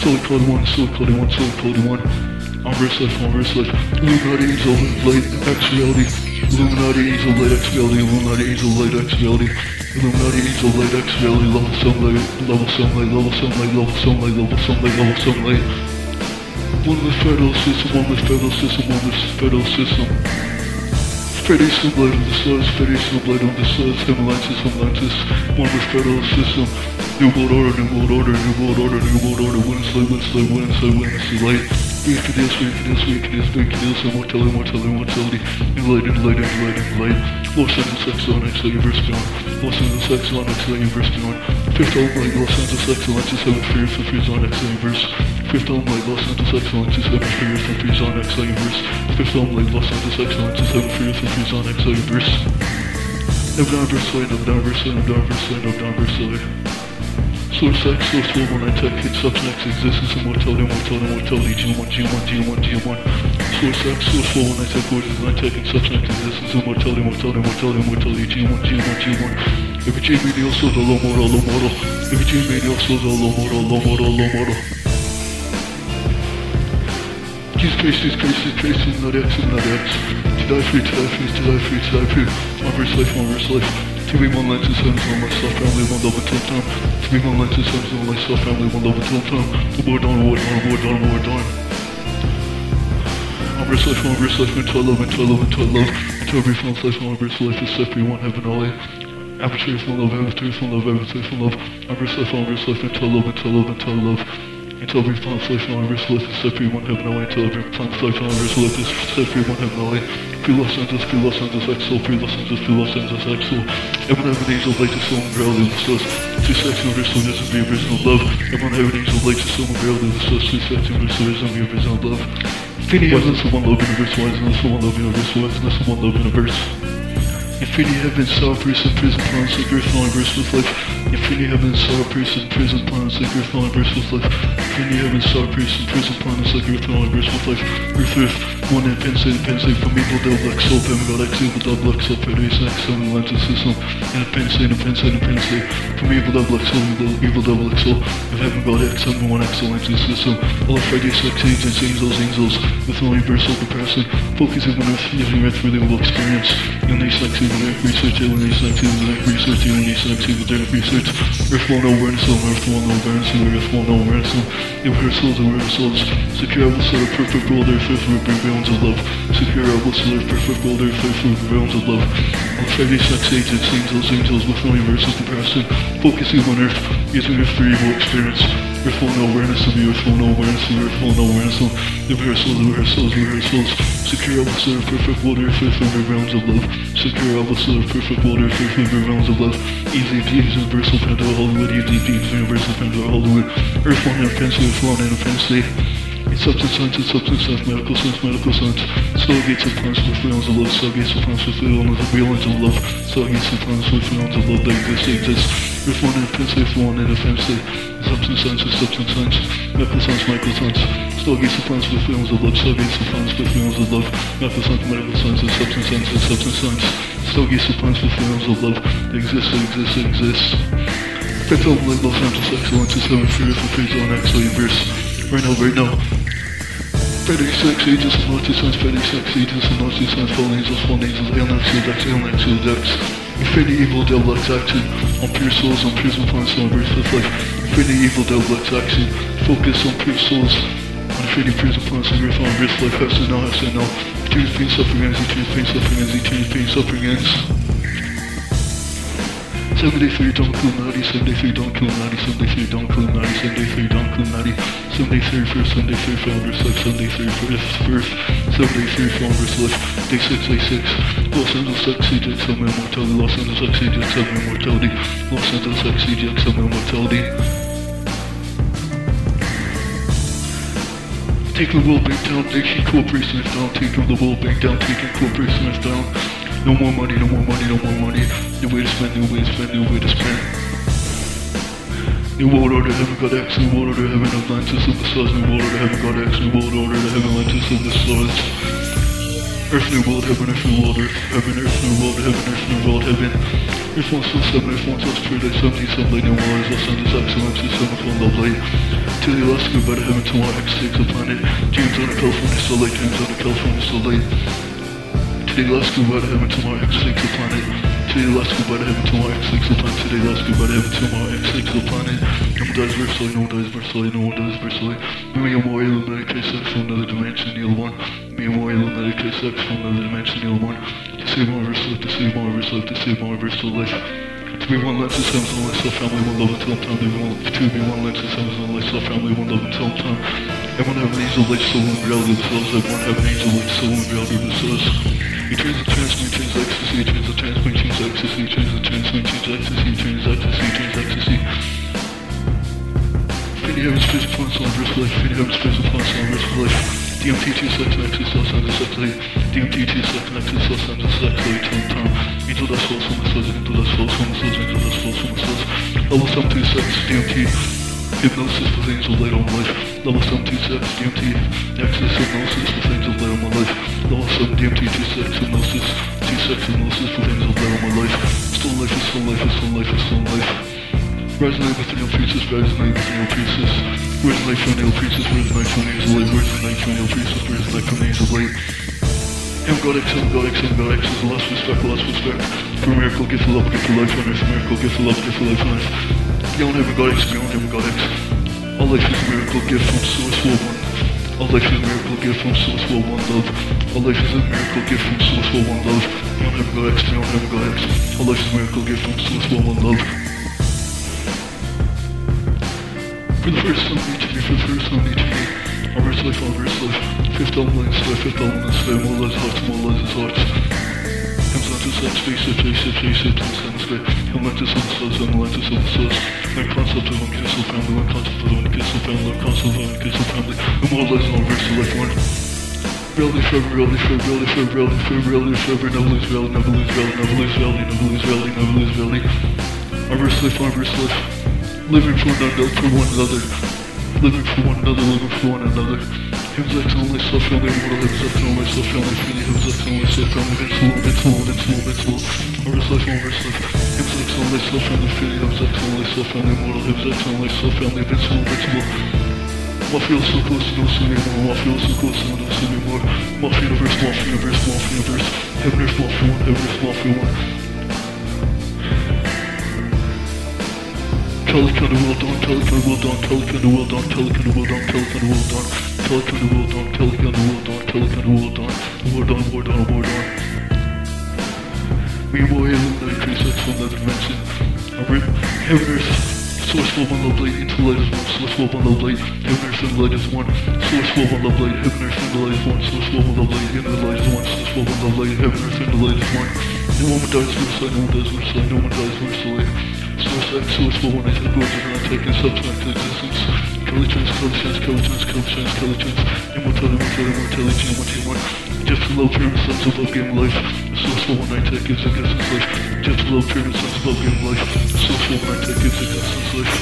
Soul Code 1, Soul Code 1, Soul Code 1. On life, on verse life. Illuminati angel light X reality. Illuminati angel light X reality. Illuminati angel light X reality. Illuminati angel light X reality. Level sunlight, level sunlight, level sunlight, level sunlight, level sunlight, level sunlight. One with federal system, one with federal system, one with federal system. Federation blade of the stars, Federation blade of the stars, Himalayansis, Himalayansis, one with federal system. New world order, new world order, new world order, new world order, win slay, win slay, win slay, win slay, light. We can this, we can this, we can this, we can this, immortality, immortality, immortality, enlight, enlight, enlight, enlight. Los Angeles X on X, universe beyond. Los Angeles X on X, universe. Fifth album, like Los Angeles X, Atlantis, seven fears, and fears on X. Fifth album, like Los Angeles X, Atlantis, seven fears, and fears on X. Fifth album, like Los Angeles X, Atlantis, seven fears, and fears on X, universe. Never down verse side, never verse side, never verse side, never down Source 4, 1, Tech, Hit, Substance, Existence, Immortality, Immortality, Immortality, G1, G1, G1, G1. Source X, Source 4, 1, Tech, Gorgeous, 9, Tech, Hit, Substance, Existence, Immortality, Immortality, Immortality, Immortality, G1, G1, G1. Every G medial soul, the low model, low model. Every G medial soul, the low model, low model, low model. Christ, Jesus Christ, is not X, not X. To die free, to die free, to die free, to die free. On verse life, on verse life. To be one lenses, hands on myself, family, one love until time. To be one lenses, hands on myself, family, one love until time. The war dawn, war dawn, war dawn, war dawn. On verse life, on verse life, until love, until love, until love. Until every found life, on verse life is free, one heaven, all Aperture from love, aperture from love, aperture from love. On verse life, on verse life, until love, until love, until love. Until every plant flesh on verse life is set free, one heaven away. Until every plant flesh on verse life is set free, one heaven away. Free Los Angeles, free Los Angeles, soul, free Los Angeles, free Los Angeles, soul. Everyone have an angel light to soul and of the source. Two sex universe, so doesn't be original love. Everyone have an angel light to soul and of the source. Two sex universe, so doesn't be original love. Infinity heavens, the one love universe, why isn't this the one love universe, why isn't this the one love universe? Infinity heavens, sour prison, prison, plants, like earth, and verse with life. Infinity heaven, star, prison, prison, planets like Earth, all verse with life. Infinity heaven, star, prison, prison, planets like Earth, all verse with life. Earth, Earth, one in Penn State, from evil, devil, X, soul, family, God, X, evil, double, X, soul, Federation, X, seven, Atlantis system. And Penn State, Penn State, Penn State, from evil, double, X, soul, evil, evil, double, X, soul. Of heaven, God, X, seven, one, X, Atlantis system. All of Friday, sex, agents, angels, angels, with no universal comparison. Focusing on Earth, using Earth for the experience. Alien sex, even research, alien sex, even research, alien sex, even research. Earth will know awareness, Earth will know awareness, Earth will know awareness. Rehearsals and rehearsals. Secure our soul, perfect world, Earth, Earth, with realms of love. Secure our soul, perfect world, Earth, Earth, with realms of love. On Friday, sex, agents, angels, angels, with universal comparison. Focusing on Earth, using Earth for evil experience. Earth will know awareness of the Earth will know awareness of the Earth will know awareness of the rehearsals, the rehearsals, the rehearsals. Secure our soul, perfect Earth, Earth, with realms of love. Secure our soul, perfect Earth, Earth, with realms of love. Easy Peas, Universal Pandora, Hollywood, Easy Peas, Universal Pandora, Hollywood. Earth one and fancy, Earth one and fancy. It's substance science, substance science, medical science, medical science. Stargates of planets with realms of love, stargates of planets with realms of of love, stargates of planets with realms of love that exist, they exist. Earth one and fancy, Earth one and fancy. Substance science substance science, medical science, medical science. Stargates of planets with realms of love, stargates of planets with realms of love, medical science, medical science is substance science substance science. Stargates of planets with realms of love, they exist, they exist, they exist. Fifth album like Los Angeles Excellence is having fear for phase on X universe. Right now, right now. Frederick Sex Agents and Nazi Science, Frederick Sex Agents and Nazi Science, Fallen Angels, Fallen Angels, Alien Shield X, Alien Shield X. Infinity Evil Devil X Action on pure souls on prison planets on Earth with life. Infinity Evil Devil X Action. Focus on pure souls on Infinity Prison planets on Earth on Earth life. Has to now, has to now. Eternity pain, suffering ends, eternity pain, suffering ends, eternity pain, suffering ends. 73 Don Illuminati, 73 Don Illuminati, 73 Don Illuminati, 73 Don Illuminati, 73 first, 73 founders life, 73 first, first, 73 founders life, day 6, day 6, Los Angeles CJX, some immortality, Los Angeles CJX, some immortality, Los Angeles CJX, some immortality. Taking the World Bank down, taking corporations down, taking the World Bank down, taking corporations down. No more money, no more money, no more money. New way to spend, new way to spend, new way to spend. New world order, heaven got X, new world order, heaven Atlantis of the stars, new world order, heaven got X, new world order, heaven Atlantis of the stars. Earth, new world, heaven, earth, new world, earth, heaven, earth, new world, heaven, earth, new world, heaven. Earth wants to seven, earth wants us paradise, seventy, sunlight, new world, Los Angeles, excellence, seventh one, love light. To the Alaska, better heaven, to our X takes a planet. James on a California, so light, James on a California, so light. Today let's go about heaven tomorrow X takes the planet. Today let's go about heaven tomorrow X takes the planet. Today let's go about heaven tomorrow X takes the planet. No one dies versely, no one dies versely, no one dies versely. Me and more Illuminati trace X from another dimension, Neil one. Me and more Illuminati trace X from another dimension, Neil one. To save more verse life, to save more verse life, to save more verse life. To be one lens heaven's one life, family, one love until time. To be one, lens heaven's one life, family, one love until time. Everyone have an angel light, soul, and of the souls. Everyone have an angel light, soul, and of the souls. He turns the transmute, turns ecstasy, he turns the transmute, turns ecstasy, he turns the transmute, turns ecstasy, he turns ecstasy, he turns ecstasy. Infinity heaven's physical plants on verse life, Infinity heaven's physical plants on verse life. DMT 2 sex nexus, Los Angeles sex light. DMT 2 sex nexus, Los Angeles sex light, time, time. Angel dust falls from the souls, angel dust falls from the souls, angel dust falls from the souls. Level 72 sex, DMT. Hypnosis with angel light on life. Level 72 sex, DMT. Nexus hypnosis with angel light on my life. Level 7 DMT 2 sex hypnosis. 2 sex hypnosis with angel light on my life. Still life is still life is still life is still life. Resonate with the priestess, resonate with the. Where's the light from the? Where's the light from the? Where's the light from the neo priestess? Where's from the angel light? M God X, is the last respect, last respect. For miracle, gift of love, gift of life on earth. Miracle, gift of love, gift of life on earth. Beyond heaven, God X, beyond X. All life is a miracle gift from source world one. All life is a miracle gift from source world one love. All life is a miracle gift from source world one love. Beyond heaven, God X, beyond heaven, God X. All life is a miracle gift from source world one love. For the first time, each of you, for the first time, each of you. Our verse life, our verse life. Fifth element is life, fifth element is fire. More lies hearts, more Im Sand ist Satz, face it, face it, face it, sitze im Sand, wie Im Land ist uns das, im Land ist uns das Mein Platz hat immer ein Family, mein Platz hat immer ein Kiss Family, mein Platz hat immer ein Kiss of Family Im Land ist noch race to one. Reality forever, reality forever, reality forever, reality forever, reality forever Never lose reality, never lose reality, never lose reality, never lose reality, never lose reality Never slip, never slip Living for one another, for one another. Living for one another, living for one another. Hepimiz açılalım eksi afyon değil burada hepimiz açılalım eksi afyon Hepimiz hepimiz açılalım eksi afyon Eksi ol, eksi ol, eksi ol, eksi ol Orası açılalım eksi afyon Hepimiz açılalım eksi afyon Hepimiz hepimiz açılalım eksi afyon değil burada hepimiz açılalım eksi afyon Eksi ol, eksi ol Mafioso close, no cinema Mafioso close, no cinema Mafia universe, mafia universe, mafia universe Heaven earth, mafia one, heaven earth, mafia one Telecon the world on, telecon the world on, telecon the world on, telecon the world on, telecon the world on, telecon the world on, telecon the world on, telecon the world on, word on, word on, word on. We warrior luminary sex from that dimension. Heaveners, source love on love light, into light is one, source love on love light, heaveners and light is one, source love on love light, heaveners and light is one, source love on love light, into light is one, source love on love light, heaveners and light is one. No one dies versus I, no one dies versus I, no one dies versus I. Source for one, words and I take in substance existence. Intelligence, intelligence, intelligence, intelligence, intelligence, immortality, immortality, immortality, immortality, one. Just love, pure sense of love, game life. For one, I take is existence life. Just love, pure sense of love, game life. For one, I take is existence life.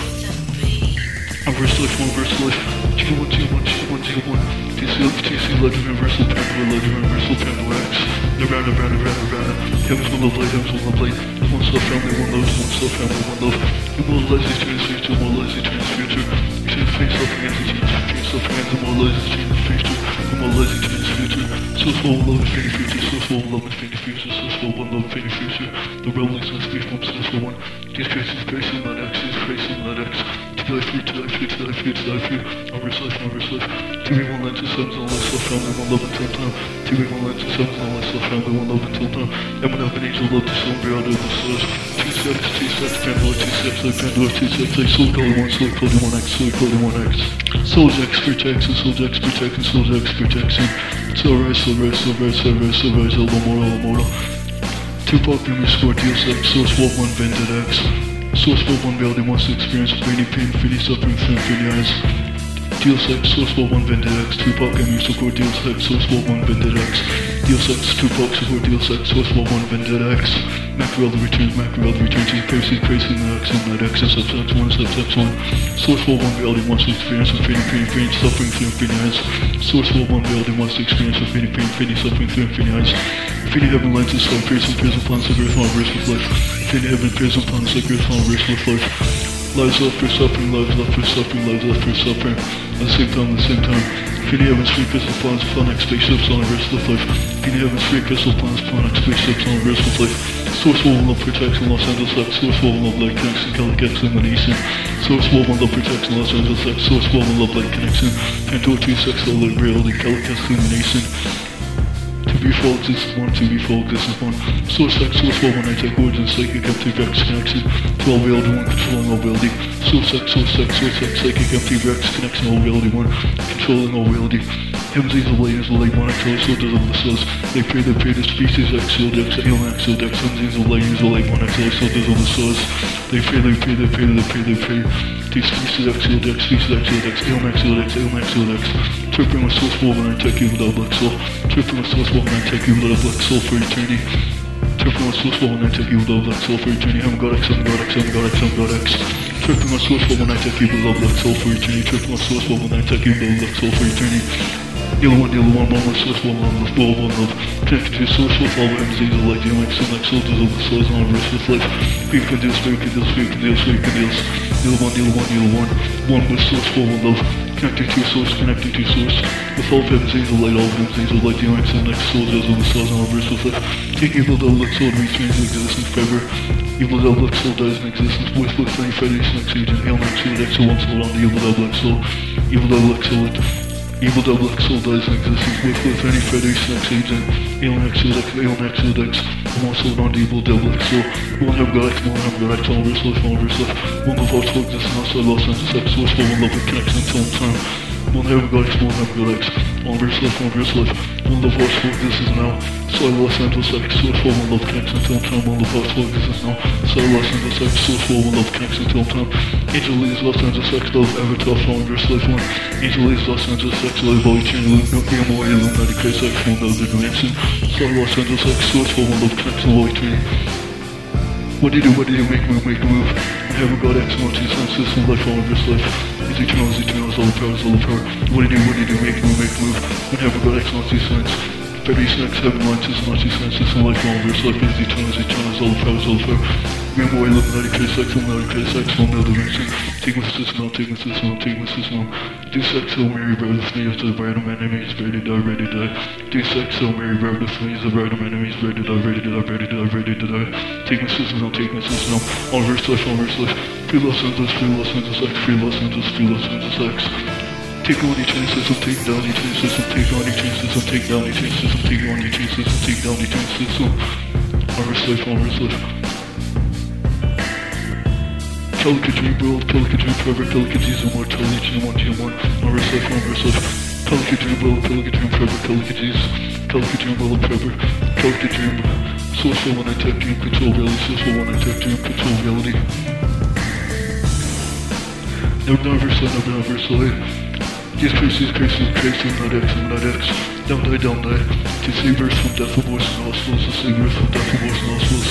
A verse life, one verse life. G1, G1, G1, G1. TC, TC, love universal power, love universal power X. Around, around, around, around. Heaven's one love light, heaven's one love light. One soul, family, one love, one soul, family, one love. Immortalize eternity's future, immortalize eternity's future. You should face up against the change, face up against immortalize eternity's future, immortalize eternity's future. So full of love, infinity future, so full of love, infinity future, so full of love, infinity future. The rebel is free from source one. Jesus Christ is grace and not X, Jesus Christ is not X. Die free, to die free, to die free, to die free. Reverse life, reverse life. TV one line to sevens, all life, self family, one love until time. TV one line to sevens, all life, self family, one love until time. And when I've an angel love to soul beyond over the stars. Two steps, two steps, Pandora, two steps, like Pandora, two steps, like Soul Color 1, Soul Color 1X, Soul Color 1X. Soul X protection, Soul X protection, Soul X protection. Soul rise, soul rise, soul rise, soul rise, soul rise, El Mortal, El Mortal. Tupac Grimmy Score, Deals X, Source Wolf 1, Vendetta X. Source for one reality wants to experience brainy pain, infinity suffering through infinity eyes. Deal Ex, Source for one Vendetta X, Tupac you support Deus Ex, Source for one Vendetta X. Deus Ex, Tupac support deal Ex, Source for one Vendetta X. Mackerel the return, mackerel the return to the parasite, parasite, that axon, night axis, ups, one, source ups, one. reality, full of unreality wants to experience of fading, fading, fading. suffering through infinite eyes. Source full of unreality wants to experience of fading, fading, fading. suffering through infinite eyes. Infinite heaven lines and star, piercing, Plans of earth, on verse with life. Infinite heaven, piercing, plans of earth, on verse with life. Lives left for suffering, lives left for suffering, lives left for suffering. At the same time, at the same time. Infinity heaven's free crystal plans, planet spaceships on verse with life. Infinity heaven's free crystal plans, planet spaceships on verse with life. Source Wolf Love Protection, Los Angeles X. Source Wolf Love Light Connection, X, Illumination. Source Wolf Love Protection, Los Angeles X. Source Wolf Love Light Connection. Panto 2 Sex, Light Reality, X, Illumination. To be this is one. To be this is one. Source X, Source 12, when I take origin, psychic, empty, vex, connection. 12 reality, 1, controlling all reality. Source X, Source X, Source X, psychic, empty, vex, connection, all reality, 1, controlling all reality. Heavens, angel, light, angel, light, one, until so does all the souls. They pray, they pray, the species, alien, X, shield, X, heavens, angel, light, angel, light, one, until so does all the souls. They pray, they pray, they pray, they pray, they pray. These species, X, shield, X, alien, X, shield, X, alien, X, shield, X. Tripping with source, wolf, and take you without black soul. Tripping with source, wolf, and take you without black soul for eternity. Tripping with source, wolf, and take you without black soul for eternity. I'm God X, I'm God X, I'm God X, I'm God X. Tripping with source, wolf, and take you without black soul for eternity. Tripping with source, wolf, and take you without black soul for eternity. Deal one, deal one, one, one, source, one, one, love, one, one, love. Connected to source with all the MZs of light, dealing some like soldiers of the souls on verse with life. Speak can speak can deal, speak can deal, speak can deal. Deal one, deal one, deal one. One with source, one, one, love. Connected to source, Connected to source. With all fantasies of light, all fantasies of light, the arms and next soldiers on the stars and reverse with that Taking evil that looks soul and returns existence forever. Evil that looks soul dies in existence, With looks night, Friday's next age, and hail next age, exo once soul on the evil that black soul. Evil that looks soul, evil that black soul dies in existence, With looks night, Friday's next age, Alien exodex, alien exodex, monster non evil devil so, one have galax, one have galax, all verse life, all verse life, one of our soul exists outside Los Angeles, X source, one love, it connects in time. One have got, one have got X. One verse left, one verse left. One love hearts full, this is now. Sorry, last name was X. Sword for one love tanks until time. One love hearts full, this is now. Sorry, last name was X. Sword for one love tanks until time. Angel leaves left hand sex, love ever tough, one verse left one. Angel leaves left hand sex, love all eternally. No game away, Illuminati, Christ, X, one love, the Granson. Sorry, last name was X. Sword for one love tanks, love all eternally. What do you do? What do you do? Make a move, make a move. Have got X amount of sense, this life, all of this life. Easy eternal, easy eternal, all the power, all the power. What do you do? What do you do? Make a move, make a move. Have got X amount of sense. 30s, next seven months, as much as senses, and life longer, so life is eternal, as eternal, as all the powers, all the power. Remember why Illuminati creates sex, Illuminati creates sex, one another reason. Take my system out, take my system out, take my system out. Do sex, so Mary, brother, the snake, the bride of enemies, ready to die, ready to die. Do sex, so Mary, brother, the snake, the bride of enemies, ready to die, ready to die, ready to die, ready to die. Take my system out, take my system out. All verse life, all verse life. Free Los Angeles, free Los Angeles, sex, free Los Angeles, free Los Angeles, sex. Take on each chain system, take down each chain system, take on each chain system, take down each chain system, take on each chain system, take down each chain system. Life, all verse life. Pelican Dream World, Pelican Dream Forever, Pelican Season 1, Totally G1, G1, on Life, on Life. Pelican Dream World, Pelican Dream Forever, Pelican Season, Pelican Dream World Forever, Pelican Dream, Sourceful One Attack Dream, Control Reality, Sourceful One Attack Dream, Control Reality. Never, never, so never, never, so These curses, curses, curses, not X, not X. Down die, down die. To save verse from death of voice and to save verse from death of voice and nostrils.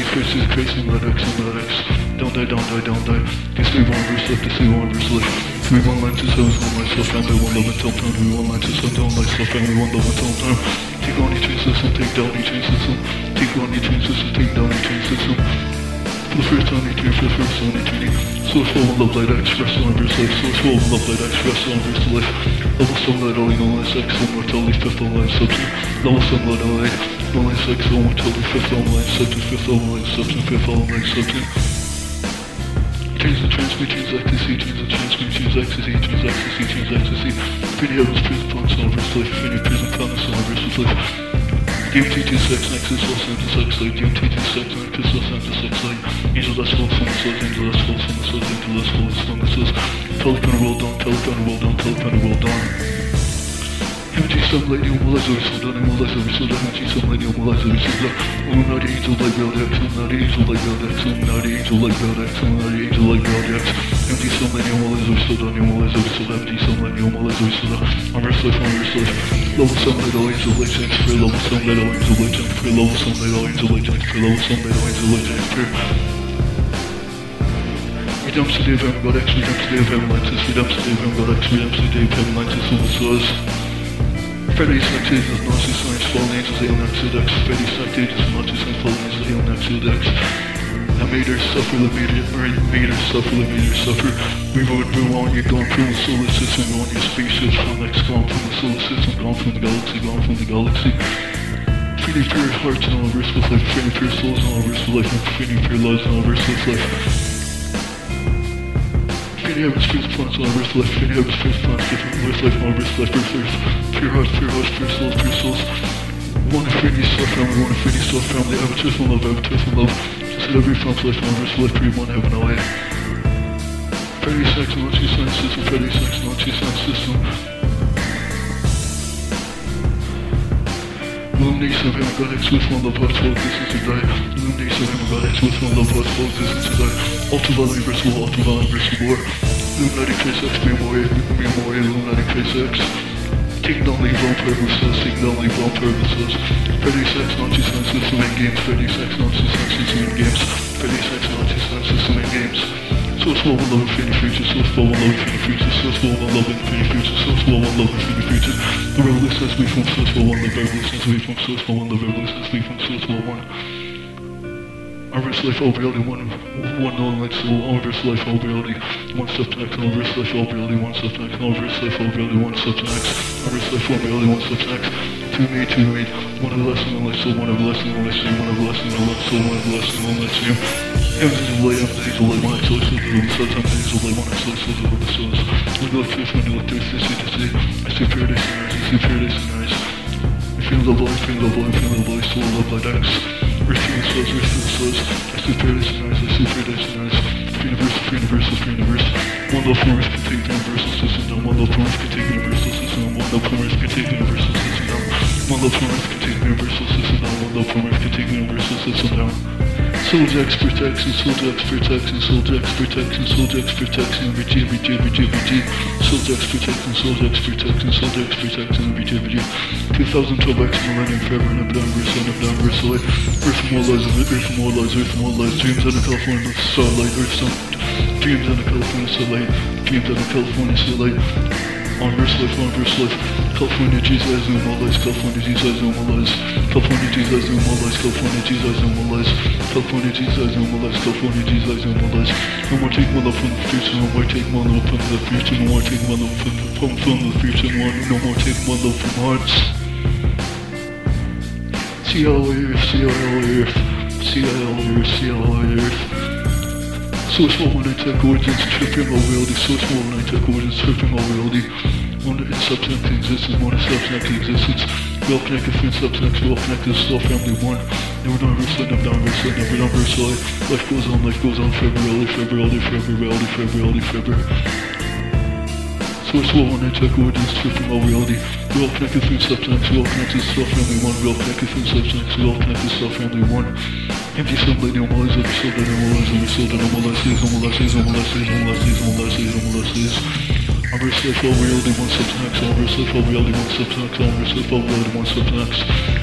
These curses, curses, not X, not X. Don't die, don't die, don't die. One verse left, these three one verse left. Three one line to seven, one line self family, one love until time. Three one line to seven, one line self family, one love until time. Take on each chain system, take down each chain system. Take on each chain system, take down each chain system. For the first time, each for the first time, each Source full of love light, I express on verse life. Source full of love light, express on verse life. Level sunlight, all you know, line sex, immortality, fifth online substance. Level sunlight, all light, no line sex, immortality, fifth online substance, fifth online substance, fifth online substance. Change the change ecstasy, change the change ecstasy, change ecstasy, change ecstasy. Infinity heavens, prison, fun, soul, verse life. Infinity prison, fun, soul, verse life. DMT2 sex, nexus, Los Angeles sex light. DMT2 sex, nexus, Los Angeles. Angel the souls, angel the souls, angel the souls. Pelican roll down, pelican roll down, pelican roll down. MG sunlight, immobilize every soul down, every down, MG sunlight, immobilize every soul. Illuminati angel like Bell X, Illuminati angel like Bell X, Illuminati angel like Bell X, Illuminati angel like Bell X. Immobilize every soul down, immobilize every soul down, MG sunlight, immobilize every soul down. I'm life, I'm life. Level angel light, thanks for level angel light, thanks for level angel light, thanks for level all angel light, thanks for. Redemption Day of Heaven, God X, Day of Heaven, Lantis, Redemption Day of Heaven, God X, Redemption Day of Heaven, Lantis, Silver Source. Freddy Snactages, Nazi Science, Fallen Angels, Alien X, Freddy Snactages, Nazi Science, Fallen Angels, Alien X, her suffer, or made her suffer, made her suffer. We would move on, you're gone from the solar system, gone your spaceship, from X, gone from the solar system, gone from the galaxy, gone from the galaxy. Pretty pure hearts and all verse with life, pretty pure souls and all verse with life, and pretty pure lives and all verse with life. Pretty heavens, first plants, all verse life, pretty heavens, first plants, different verse life, all verse life, verse earth. Pure hearts, pure hearts, pure souls, pure souls. One infinity soul family, one infinity soul family, avatars one love, avatars one love. Life, verse life, three, one heaven, away. Pretty sex, launching science system, pretty sex, launching science system. Illumination of heaven, God X with one love, hearts, full existence to die. Illumination of heaven, God X with one love, hearts, full existence to die. Ultraviolet versus war, ultraviolet versus war. Illuminati Trace X, be more, Illuminati Trace X. The evil purposes, the evil purposes. Freddy Sex, Nazi Science System in games, Freddy Sex, Nazi Science System in games, Freddy Sex, Nazi Science System in games. Source for one love, infinity futures, source for one love, infinity futures, source for one love, infinity futures, source for one love, infinity futures. The revolution has we from source for one love, revolution has we from source for one love, revolution has we from source for one. Our verse all reality, one, one non-light soul, all verse life, all reality, one step next, all all reality, one step next, all all reality, one step next, verse life, all reality, one to next. To me, to me, one of the lessons, one soul, one of the lessons, one soul, one of the lessons, one soul, one of the lessons, one light soul. Heavens is light, heavens is light, one soul, so little, the sun, heavens is light, one soul, so little, the souls. When you look to when you look to this, to see, I see paradise in eyes, I see paradise in eyes. I feel the boy, feel the boy, feel the boy, soul, love the souls, earth to the souls. I see paradise in eyes, I see paradise in eyes. Free universe, free universe, free universe. One love earth can take the universal system. One love earth can take the universal system. One love earth can take the universal system. One love earth can take the universal system. One love earth can take the universal system down. Soljax protection, Soljax protection, Soljax protection, Soljax protection, VG, VG, VG, VG, Soljax protection, Soljax protection, Soljax protection, VG, VG. 2012 X Millennium Forever and Verse and Verse Away. Earth all lies, Earth all lies, Earth all lies. Dreams out of California, starlight, Earth sun. Dreams out of California, starlight. Dreams out of California, starlight. On verse life, on verse life. California Jesus, zoom all lies. California Jesus, zoom all lies. California Jesus, zoom all lies. California Jesus, zoom all lies. California Jesus, zoom all lies. California Jesus, zoom all lies. No more take my love from the future. No more take my love from the future. No more take my love from the, future. No more, no more take my love from hearts. See all earth, see all earth, see all earth, see all earth. Source one when I take origins, tripping my reality. Source one when I take origins, tripping my reality. One in substance existence, one in substance existence. We all connected through substance, we all connected still family one. Never done verse never done verse never done verse Life goes on, life goes on, forever reality, forever reality, forever reality, forever reality, forever. Source one when I take origins, tripping my all connected through substance, we all connected as still family one. We all connected through substance, we all connected as still family one. Empty no more lies, every soul that no more lies, every soul that no more lies, no more lies, no more lies, no more lies, no more lies, no more lies. I'm life, all reality, one all verse life, all reality, one all verse life, all reality, one substance.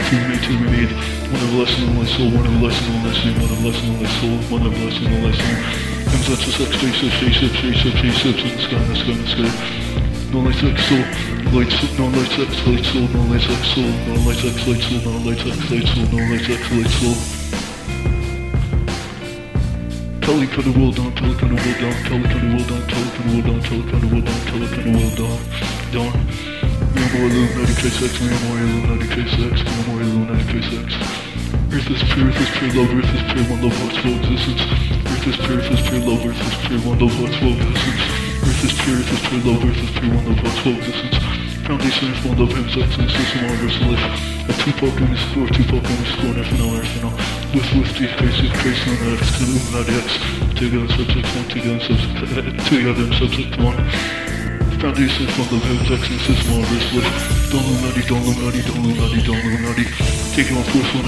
Two we made, two we made. One of lesson, one life soul, one of lesson, one life soul, one of lesson, one life soul, one of lesson, one life soul. Comes out to sex, spaceship, spaceship, spaceship, spaceships in the sky, in the sky, in the sky. No light sex soul, light soul, no light sex, light soul, no light sex soul, no light sex, light soul, no light sex, light soul, no light sex, light soul. Kelly cut the world down, Kelly cut the world down, Kelly cut the world down, Kelly cut the world down, Kelly cut the world down, Kelly cut the world down, down. No more Illuminati K-Sex, no more Illuminati K-Sex, no more Illuminati K-Sex. Earth is pure, Earth is pure love, Earth is pure, one love, heart's full existence. Earth is pure, Earth is pure love, Earth is pure, one love, heart's full existence. Pure, Earth is Earth is pure, one heart's full existence. Foundation is one. A in in all, Earth. With, with these crazy on X. Together, subject one, together, subject, uh, uh, together, subject one. Foundation is one love, him, sex, and system. Don't don't don't don't. Taking on force one,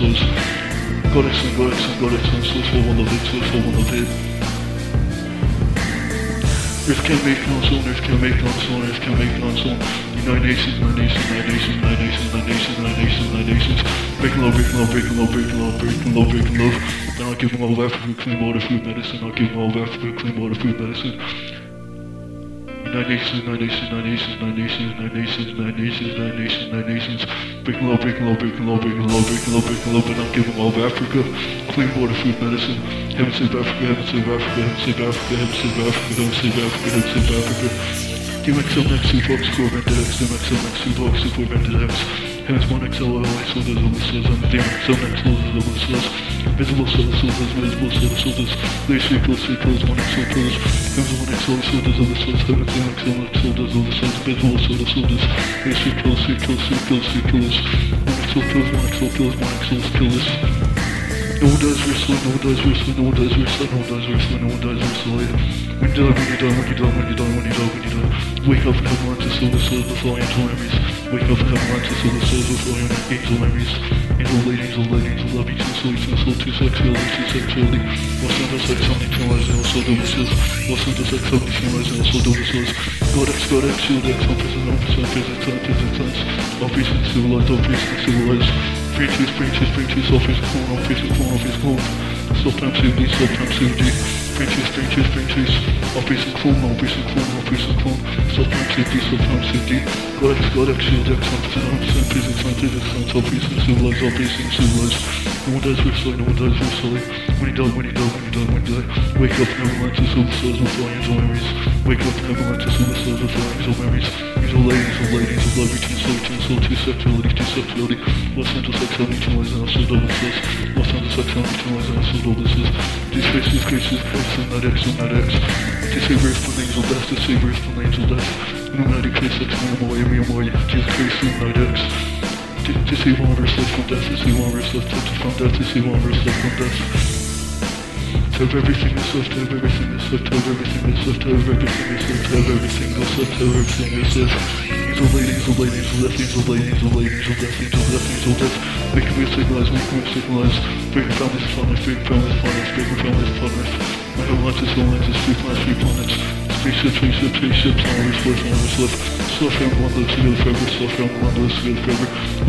one so, one love, it, so, so, one love, it. Earth can make on own, Earth can own, Earth can make it on its own. United Nations, United Nations, United Nations, United Nations, United Nations, United Nations, United Nations. Breaking love, breaking love, breaking love, breaking love, breaking love, breaking love. Then I'll give them all Africa clean water, food, medicine. I'll give them all Africa clean water, food, medicine. United Nations, United Nations, United Nations, United Nations, United Nations, United Nations, United Nations, United Nations. Breaking love, breaking love, breaking love, breaking love, breaking love, breaking love. But give them all Africa clean water, food, medicine. Heaven save Africa, heaven save Africa, heaven save Africa, heaven save Africa, heaven save Africa, heaven save Africa. DMXL next two box, core vented X, DMXL next two box, core vented X. Heavens one XL, LA, so there's all the souls, and All the souls. Visible souls, there's lace three pills, three pills, one XL pills. Heavens one XL, so there's all the souls, heavens DMXL next soul, there's all the souls. Visible soul, there's lace three pills, three pills, three pills, three pills. One XL pills, one XL pills, one XL pills. No one does wrestling, no one does wrestling, no one does wrestling, no one does wrestling, no one does wrestling. When you die, when you die, when you die, when you die, when you die, when you die. Wake up and have lunch to soul the souls with all angel memories. Wake up and have lunch to soul the souls with all angel memories. Angel lady, angel lady, angel love, each soul, each soul, two sexuality, two sexuality. Los Santos X, omnichannelizing, also double souls. Los Santos X, omnichannelizing, also double souls. God X, God X, shield X, on prison, on prison, physics, on physics, all priests civilized, all priests civilized. Free choose, free choose, free choose, all all face clone, all face clone. Stop time CMD, stop time CMD. Free choose. All face clone, face clone, face clone. CMD, stop time CMD. God X, God X, shield X, on percent, on percent, physics, on physics, on all face civilized, face civilized. No one dies for no one dies silly. When you die, when you die, when you die, when you die. Wake up, never learn to souls with all angel memories. Wake up, never learn to souls with all angel memories. Angel ladies, angel ladies, of love, each soul, each soul, two sexuality, two sexuality. Los Angeles X, omnichannelizing, also double sis. Angeles X, omnichannelizing, also double sis. These faces, cases, cases, not X, not X. To save earth from angel death, save earth from angel death. Illuminati case X, me more, me Jesus Christ, Illuminati X. To save one verse life from death, to save one verse from death, to save one verse life from death. Have everything is left, have everything is left, have everything is left, have everything is left, have everything is left, have everything is left. The ladies and ladies and left angel, ladies and ladies and left angel, left angel, left Make me signalize, make me signalize. Fake families, families, fake families, families, fake families, families Number one is the lens three planets, three planets. Three ships, three ships, three ships, always fourth, always left. Slow frame, one lives to go to forever, slow one lives to go to.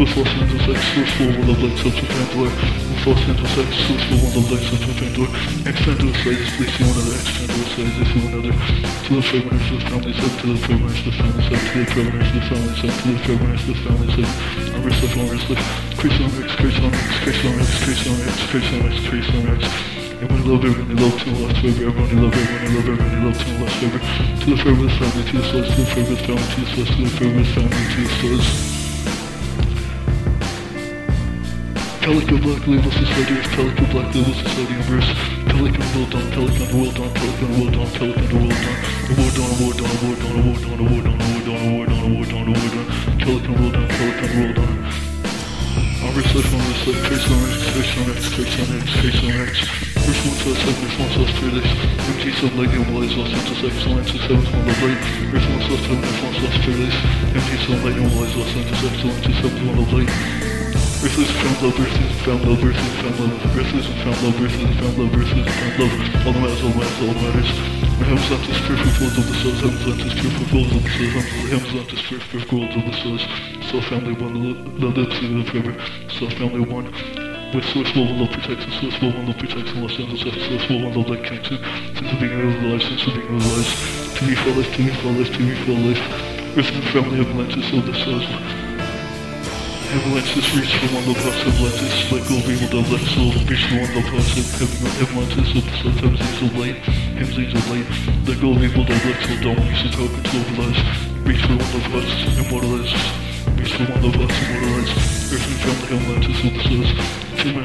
With false angels, X, source full, one of light, subsequent door. With false angels, X, source full, one of light, subsequent door. X angel sides, please see one another, X angel sides, they see one another. To the fragrance, the family sub, to the fragrance, the family sub, to the fragrance, the family sub, to the fragrance, the family sub. Armor slip, armor slip. Crease on X, crease on X, crease on X, crease on X, crease on X, crease on X. Everyone love everyone, they love to the last forever. Everyone they love everyone, they love everyone, they love to the last forever. To the furthest family, to the source, to the family, to the source, to the family, to the source. Pelican Black Label Society Pelican Black Label Society Universe. Pelican World Dawn, Pelican World Dawn, Pelican World Dawn, Pelican World Dawn. Award Dawn, Award Dawn, Award Dawn, Award Dawn, Award Dawn, Award Dawn, Award Dawn, Award Dawn, Award Dawn. Pelican World Dawn, Pelican World Dawn. Life, armor's life, Trace on X, Trace on X, Trace on X, on X. Response last 7, response MT sub blaze lost into 6, line the blade. MT sub and blaze lost into 6, line the blade. Versus found love, versus found love, versus found love, versus found love, versus found love, versus found love. All the matters, all the matters, all the matters. My ham's not just perfect gold of the souls, ham's not just perfect gold of the souls, ham's not just perfect gold of the souls. So family one, love, love, the forever. So family one. With source love and love protects, and source love and love protects, and love stands as after source love and love that connects. Since the beginning of the life, since the beginning of the life. To me, for life, to me, for life, to me, for life. Earth and family have lenses of the stars. Avalanches reach from one of love hearts of lenses, like all evil dove that soul, reach from one love hearts of heaven, avalanches of the sun, thousands of light, thousands of light, like all evil dove that soul, dominates the power control of lives, reach from one of love hearts, immortalize. reach from one of love hearts, immortalize. earth and family avalanches of this stars, Macro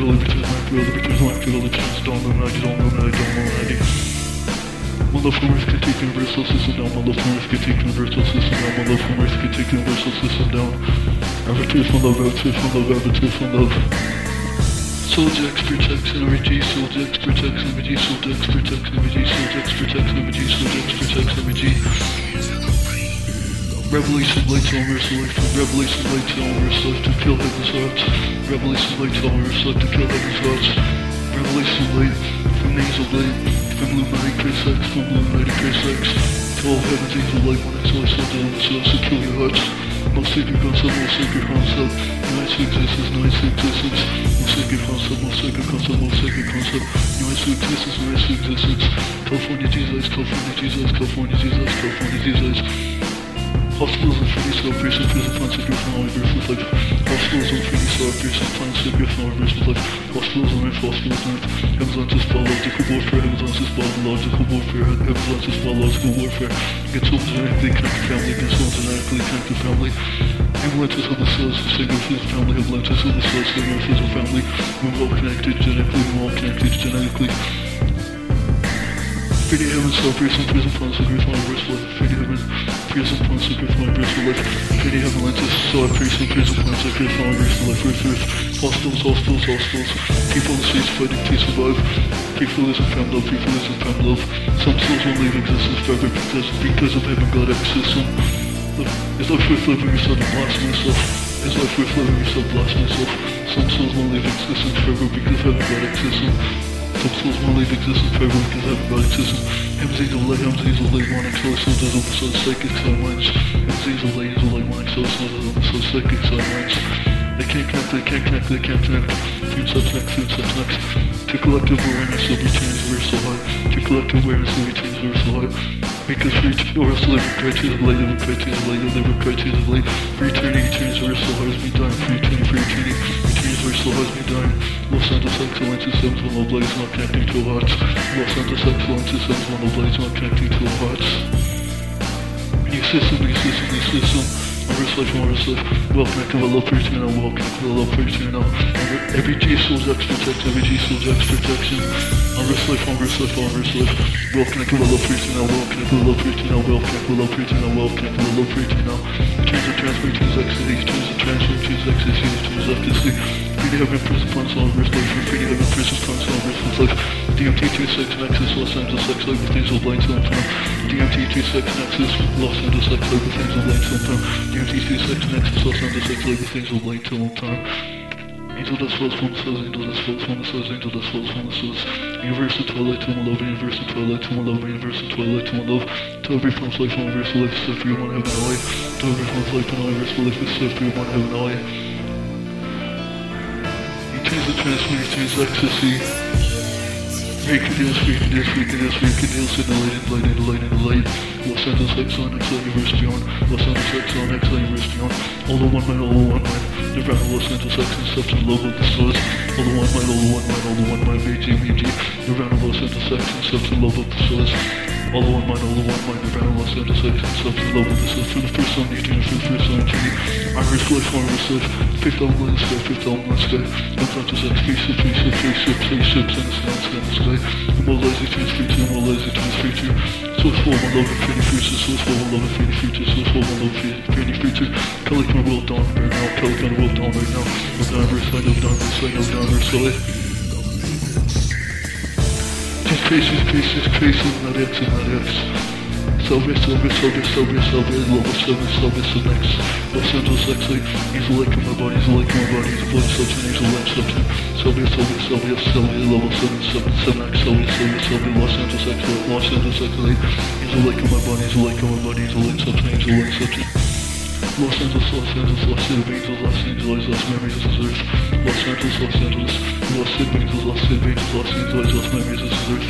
limited, macro limited, macro limited, don't know, I don't know, I don't know, I Motherfuckers can take universal system down, motherfuckers can take universal system down, motherfuckers can take universal system down. Advertise for love, advertise for love, advertise for love. Soldex protects energy, Soldex protects energy, Soldex protects energy, Soldex protects energy, Soldex protects energy. Revelation lights on Earth's life, Revelation lights on Earth's life to kill heaven's hearts. Revelation lights on Earth's life to kill heaven's hearts. Revelation light from nasal light, from Illuminati Chris X, from Illuminati Chris X. To all heaven's angel light it's all so down, so to kill your hearts. Most sacred concept, most sacred concept. Unites existence, unites existence. Most sacred concept, most sacred concept, most sacred concept. Unites existence, unites existence. California Jesus, California Jesus, California Jesus, California Jesus. Hospitals and treaties of operation prison funds appear from all reverse with life. Hospitals and treaties of operation funds appear from all reverse with life. Hospitals and rape, hospitals and rape. Heavens on this ball, logical warfare. Heavens on this ball, logical warfare. Heavens on this ball, logical warfare. Against homes genetically connected family. Against homes genetically connected family. Ambulances of the cells, signal for the family. Ambulances of the cells, signal for the family. We're all connected genetically. We're all connected genetically. Pretty elements for Bruce and Bruce and Plants and Bruce and Bruce and Pretty elements Bruce and Plants and Bruce and Life so Bruce and Bruce and Plants and Bruce and Bruce and Life People in the streets fighting to survive People losing found love, people losing found love Some souls will leave existence forever because, because of having God existence It's not worth living yourself and blasting myself. It's not worth living yourself, blasting myself. Some souls will leave existence forever because of having God existence subsouls one leave existence, fabric is advertism. MZ's a lay, MZ's a lay, one exo, so does all the so psychic sidelines. MZ's a lay, is a lay, one exo, so does all the so psychic sidelines. They can't connect, they can't connect, they can't connect. Team subs next, team. To collective awareness, will be changed, we're so high. To collective awareness, will be changed, we're so high. Because each or else live criteria of light, live criteria of light, live criteria of light. For eternity, returns universal high has been done. For eternity, for eternity, returns universal high has been done. Los Santos excellence is seventh one of light is not connecting to our hearts. Los Santos excellence is seventh one of light is not connecting to our hearts. New system, new system, new system. Morris life, Morris Welcome Well connected with love person, I'm well connected with love person. I'm every G soul's X protection, every G soul's X protection. I'm wrist life, I'm wrist life, I'm wrist welcome Well connected with love person, I welcome well connected with love person. I welcome well connected with love person, I'm well connected with love person. Now, choose the transfer, choose ecstasy, choose the transfer, choose ecstasy, choose ecstasy. Free to have imprisoned upon soul, wrist life. Free to have imprisoned upon soul, wrist life. DMT26 Nexus Los Angeles X over things of blanks on time. DMT26 Nexus Los Angeles X over things of blanks on time. DMT26 Nexus Los Angeles X over things of blanks on time. Angel that swells from the stars, angel that swells from the stars, angel that swells from the stars. Universe of twilight to my love, universe of twilight to my love, universe of twilight to my love. To every form of life, universe of life, except for you, one heaven and. To every form of life, universe of life, except for you, one heaven and eye. You change the transmitter, change the ecstasy. Make it dance, we can dance, we can dance, we can dance in the light, in the light, in the light, in the light. Los Angeles X on X universe beyond. Los Angeles X on X universe beyond. All the one man, all the one man. Nirvana, Los Angeles X and stuff to the of the. All the one man, all the one man, all the one man, VG, VG. Nirvana, Los Angeles X and stuff to the of the. All the one man, all the one man, Nirvana, Los Angeles X and stuff to the love of the stars. For the first time, you for the first time, Jimmy. Iris life, Iris life. Fifth element in the sky, fifth element in the sky. Los Angeles X, spaceship, spaceship, spaceship, spaceships in the sky, in the sky. Immortalize each other's future, immortalize each other's future. Source for my love, infinity future, source for my love, infinity future, source for my love, infinity future. My world down right now, my world down right now. No diverse, I know diverse, I know diverse, so it. Just faces, faces, faces, not X and not X. Silver, silver, silver, silver, silver, level 7, silver, so next. Los Angeles X, he's a my body, he's a my body, he's a blood substance, he's a lamp substance. Silver, silver, silver, silver, level 7, 7, 7, X, silver, silver, silver, Los Angeles X, Los Angeles X, he's a my body, he's a my body, he's a light substance, he's a light substance. Los Angeles, Los Angeles, Los City Angels, Los Angeles, Los Memories of Earth. Los Angeles, Los Angeles, Los City Angels, Los City Angels, Los Angeles, Los Memories of Earth.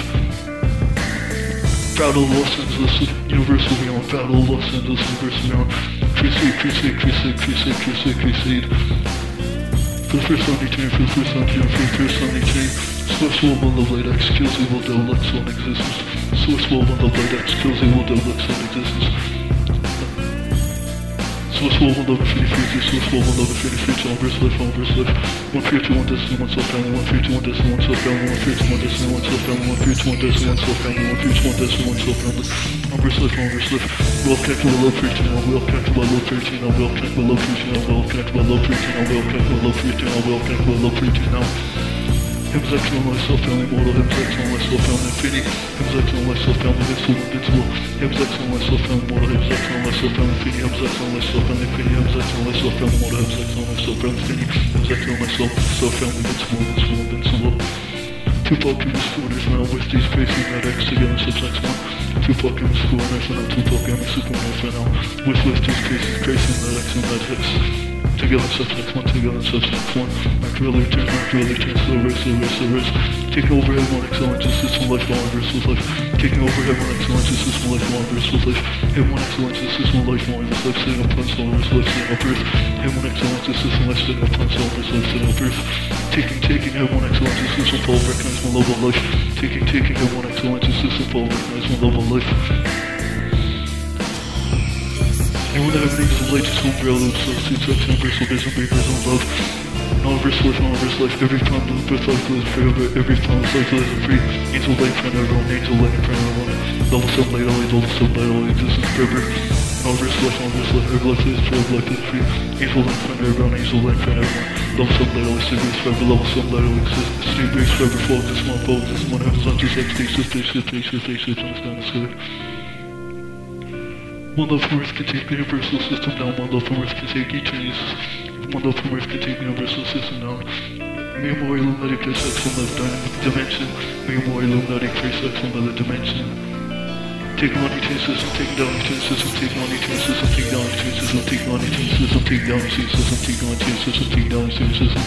Proud of Los Angeles, Universal Beyond, proud of Los Angeles, Universal Beyond. Crusade, crusade, crusade, crusade, crusade, crusade. For the first time, they turn, for the first time, turn, for the first time, they turn. Source will one love light X, kills evil, devil, X on existence. Source will one love light X, kills evil, devil, X on existence. Source will one love infinity future, source will one love infinity future, on verse life, on verse life. One destiny, one self family, one fear to one destiny, one self family, one fear to one destiny, one self family, one fear to one destiny, one self family, one fear to one destiny, one self family. On verse life, on verse life. Well connected with love preaching, I'm well connected with love preaching, I'm well connected with love preaching, I'm well connected with love preaching, I'm well connected with love preaching, I'm well connected with love preaching now. Him's excellent, myself, family mortal. Him's infinity. Him's excellent, myself, family invincible, invincible. Him's excellent, myself, family mortal. Him's excellent, myself, family infinity. Him's excellent, myself, family infinity. Him's excellent, myself, family mortal. Him's excellent, myself, family infinity. Him's excellent, myself, myself, family invincible, invincible, invincible. Tupac in the schooners now with these crazy mad X together one. Tupac in the schooners for now. In the schooners now. With with these crazy crazy mad X and X. One, together one. Returns, Makaveli returns, slow race, slow race, slow race. Taking over everyone, excellence, system, life, all verse with life. Taking over everyone, excellence, system, life, all verse with life. Everyone, excellence, system, life, all verse, life, setting up plans, all verse, life, setting up earth. Everyone, excellence, system, life, setting up plans, all verse, life, setting up earth. Taking, taking, everyone, excellence, system, Paul, recognize my love of life. Taking, taking, everyone, excellence, system, Paul, recognize my love of life. Anyone that have needs of light, just home railroad, substitutes, sex, universal, vision, and love. Non-verse life, life, every time the birth life lives forever, every time this life lives free. Angel light, friend everyone, angel light, friend everyone. Level 7 light, always, level 7 light, always, existence forever. Non-verse life, life, every life lives forever, life lives free. Angel light, friend everyone, angel light, friend everyone. Level 7 light, serious forever, level 7 light. Steam base forever, this one, this one, heavens, unto sex, the from Earth can take the universal system down. One love from Earth can take eternities. One love from Earth can take the universal system down. Me and more Illuminati play sex on the dynamic dimension. Me and more Illuminati play sex on the dimension. Take on each system, take down each system, take on each system, take down each system, take on each system, take down each system, take on each system, take down each system.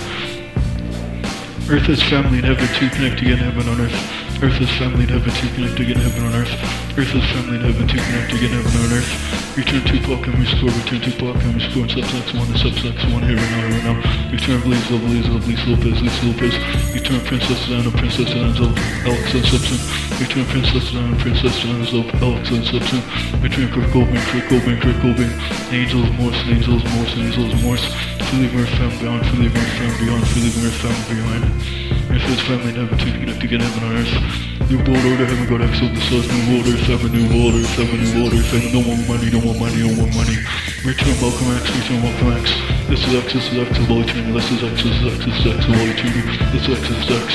Earth is family in heaven, two connect again, heaven on earth. Earth is family in heaven, two connect again, heaven on earth. Earth is family in heaven, two connect again, heaven on earth. Return Tupac and restore, return Tupac and restore, and subsex one, and subsex one, here and now, here and now. Return Blaze, Blaze, Blaze, Lopez, Blaze, Lopez. Return Princess Diana, Princess Diana, Alex and Subson. Return Princess Diana, Princess Diana, Alex and Subson. Return Kurt Cobain, Kurt Cobain, Kurt Cobain. Angels, Morse, Angels, Morse, Angels, Morse. Leaving Earth, family beyond, leaving Earth, family beyond, leaving Earth, family behind. Earth is family never to connect again, heaven on earth. New world order, heaven God X of the stars, new world earth, heaven, new world earth, heaven, new world earth, heaven, no more money, no more money, no more money. Return Malcolm X, return Malcolm X. This is X, this is X of all eternity, this is X, this is X, this is X of all eternity, this is X, this is X.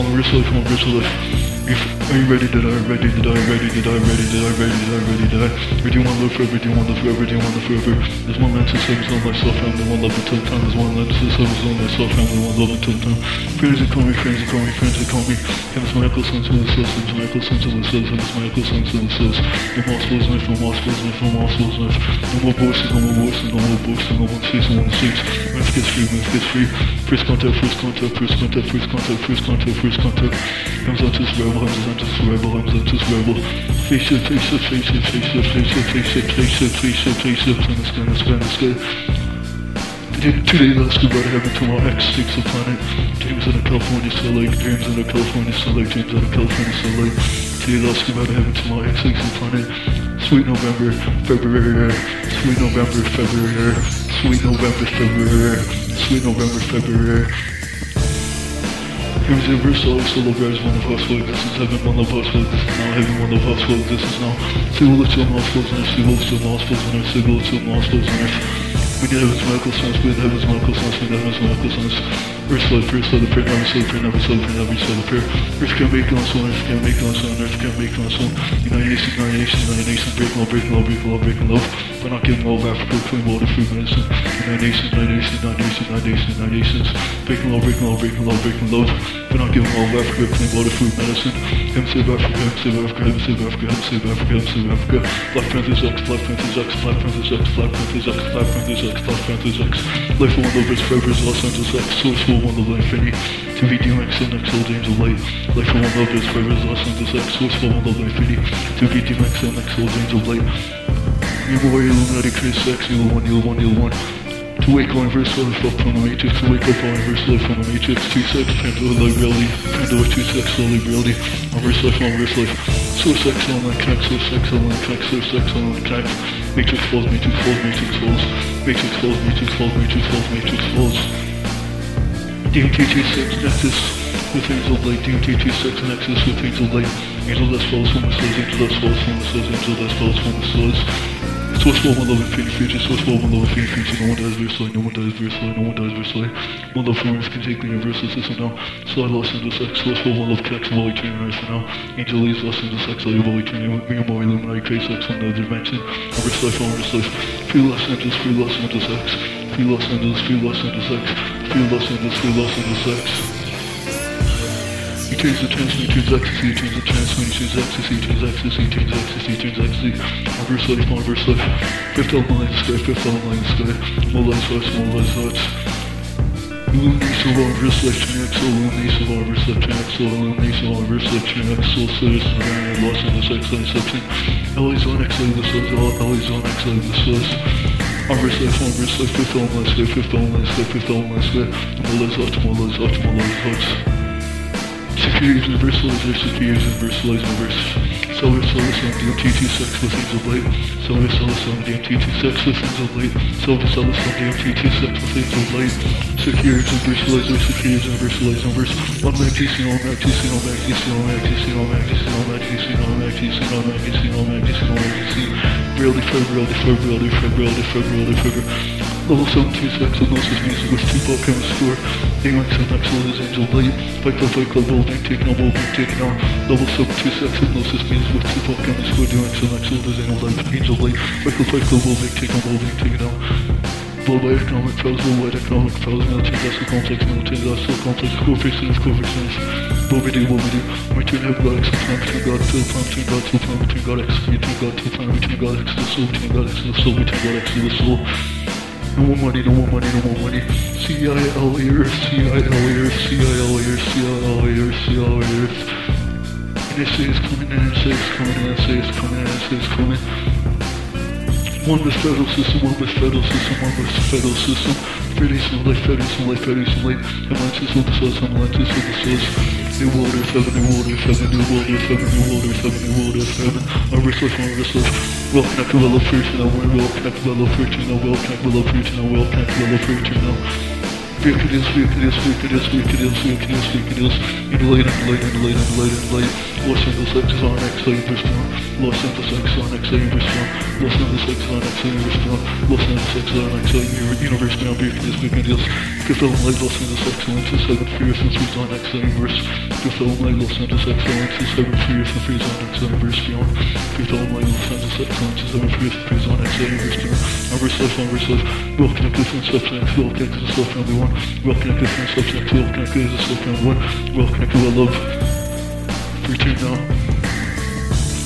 On the wrist life, on the wrist life. Are you ready to die? Ready to die? Ready to die? Ready to die? Ready to die? Ready to die? Or do you want to live forever? Do you want to live forever? Do you want to live forever? There's one lance to save, there's one myself, family, one love until time. There's one lance to save, there's one myself, family, one love until time. Friends that call me, friends that call me, friends that call me. Heaven's my echo, sons of the souls, heaven's my echo, sons of the souls, heaven's my echo, sons of the souls. No more souls life, no more souls life, no more souls life. No more voices, no more voices, no more voices, no one sees, no one sees. Myth gets free, myth gets free. First contact, first contact, first contact, first contact, first contact, first contact. Comes out to survival, comes out to survival, comes out to survival. Face it, face it, face it, face it, face it, face it, face it, face it, face it, in the sky. Today, let's go right heaven to our X takes the planet. Dreams in a California still like dreams in a California still like dreams in a California still like. Today, let's go right heaven to our X takes the planet. Sweet November, February, sweet November, February, sweet November, February, sweet November, February. Here's a verse all solo bears one of us will existence Heaven one of us will existence now Heaven one of us will existence now See Signal the two mouse flows on earth Signal the two mouse flows on earth Signal the two mouse flows on earth We need heaven's miracle sons We need heaven's miracle sons We need heaven's miracle sons. Earth slow, first slow, the prayer, never slow, prayer, never slow, prayer, never slow, the prayer. Earth can't make on soul, earth can't make on soul, earth can't make on soul. United Nations, United Nations, United Nations, break love, break love, break love, break love. We're not giving love Africa, clean water, food, medicine. United Nations, United Nations, United Nations, United Nations, United Nations. Breaking love, breaking love, breaking love, breaking love. We're not giving love Africa, clean water, food, medicine. Him save Africa, him save Africa, him save Africa, him save Africa, him save Africa. Black Panthers X, Black Panthers X, Black Panthers X, Black Panthers X, Black Panthers X, Black Panthers X. Life love is forever is Los Angeles X, source for one love infinity. To be DMX and X, all James of light. Life for one love is forever is Los Angeles X, source for one love infinity. To be DMX and X, all James of light. Memorial Illuminati Chris X, Neil 1, Neil 1, Neil 1. To wake on verse life up from the matrix, to wake up on verse life from the matrix, two sex, Pandora life reality, Pandora two sex, slowly reality, on life, on life, source X on the connect, source X on the connect, source X on the connect, matrix falls, matrix falls, matrix falls, matrix falls, matrix falls, matrix falls, matrix falls. Doom 226 Nexus with Angel Blade, Doom 226 Nexus with Angel Blade, Angel that spells from the stars, Angel that spells from the stars, Angel that spells from the stars. Source Ball, One Love, Infinity Future, Source Ball, One Love, Infinity Future, no one dies versely, no one dies versely, no one dies versely. One Love from Earth can take the universe as this and now. Slide Los Angeles X, Source Ball, One Love, Connects, Volley, Train, Earth and now. Angel Leaves, Los Angeles X, Lady, Me and Miramar, Illuminati, Trace sex on Another Dimension, Reverse Life, Reverse Life. Free Los Angeles, Free Los Angeles X. Free Los Angeles, free Los Angeles sex. Free Los Angeles, free Los Angeles sex. You change the trance when you change ecstasy, you change the trance when you change ecstasy, you change ecstasy, you change ecstasy, you change ecstasy. Reverse life, on reverse life. Fifth element line sky, fifth element line sky. More lights, lights, more lights, lights. Illumination of our reverse life, chain X, illumination of our reverse life, chain X, illumination of our reverse life, chain X, Nirvana, Los Angeles, X, line substance. LA's on X, like the source, LA's on I'm wrist left, I'm wrist left, fifth on last day, fifth on last day, fifth on last day. My legs left, my legs left, my legs left. Six years in versalize, six years in versalize, my wrist. Solar Solar Sun, DMT2 sex with angel light. Solar Solar Sun, DMT2 sex with angel light. Solar Solar Sun, DMT2 sex with angel light. Superiors universalizer, superiors universalize universe. One mag TC, all mag TC, all mag TC, all mag TC, all mag TC, all mag TC, all mag TC, all mag TC, all mag TC, all mag TC. Reality, forever, reality, forever, reality, forever, reality, forever, reality, forever. Level 7 2's Exodus' music was two Buckham score. Aeon's and Exodus' Angel Blade. Fight Club Fight Club Level 9 taking out Level 9 taking. Level 7 2's Exodus' music was two Buckham score. Aeon's and Exodus' Angel Blade. Angel Blade. Fight Club Fight Club Level 9 taking out Level 9 taking blood by economic powers, worldwide economic powers, military industrial complex, military industrial complex, corporations, corporations, what we do, what we do, return of no money, no money, no money. C-I-L Earth, C-I-L Earth, C-I-L Earth, C-I-L Earth, C-I-L Earth. NSA is coming, NSA is coming, NSA is coming, NSA is coming. One with federal system, one with federal system, one with federal system. Federation of life, federation of life, federation of life. Atlantis of the source, Atlantis of the source new water, seven new water, seven new water, seven new water, seven new water, seven. I'm restless, I'm restless. Well connect to Well, little future now, we're well connect to a little future well connect to a little future well connect to a little future reproduce, reproduce, reproduce, reproduce, reproduce, reproduce, mutilate, mutilate, mutilate, mutilate, mutilate, Los Angeles Exxon XA Verstorm, Los Angeles Exxon XA Verstorm, Los Angeles Exxon XA Verstorm, Los Angeles Exxon XA Universe now reproduce, reproduce, fulfill my Los Angeles Excellence, the seven fears and three on XA Universe, fulfill my Los Angeles Excellence, the seven fears and three on XA Universe beyond, fulfill my Los Angeles Excellence, the seven fears and three on XA Universe beyond, number self, number self, will connect this and self, will connect this and self, number one, well connected from substance, well connected to self family one. Well connected with love. Free tune now.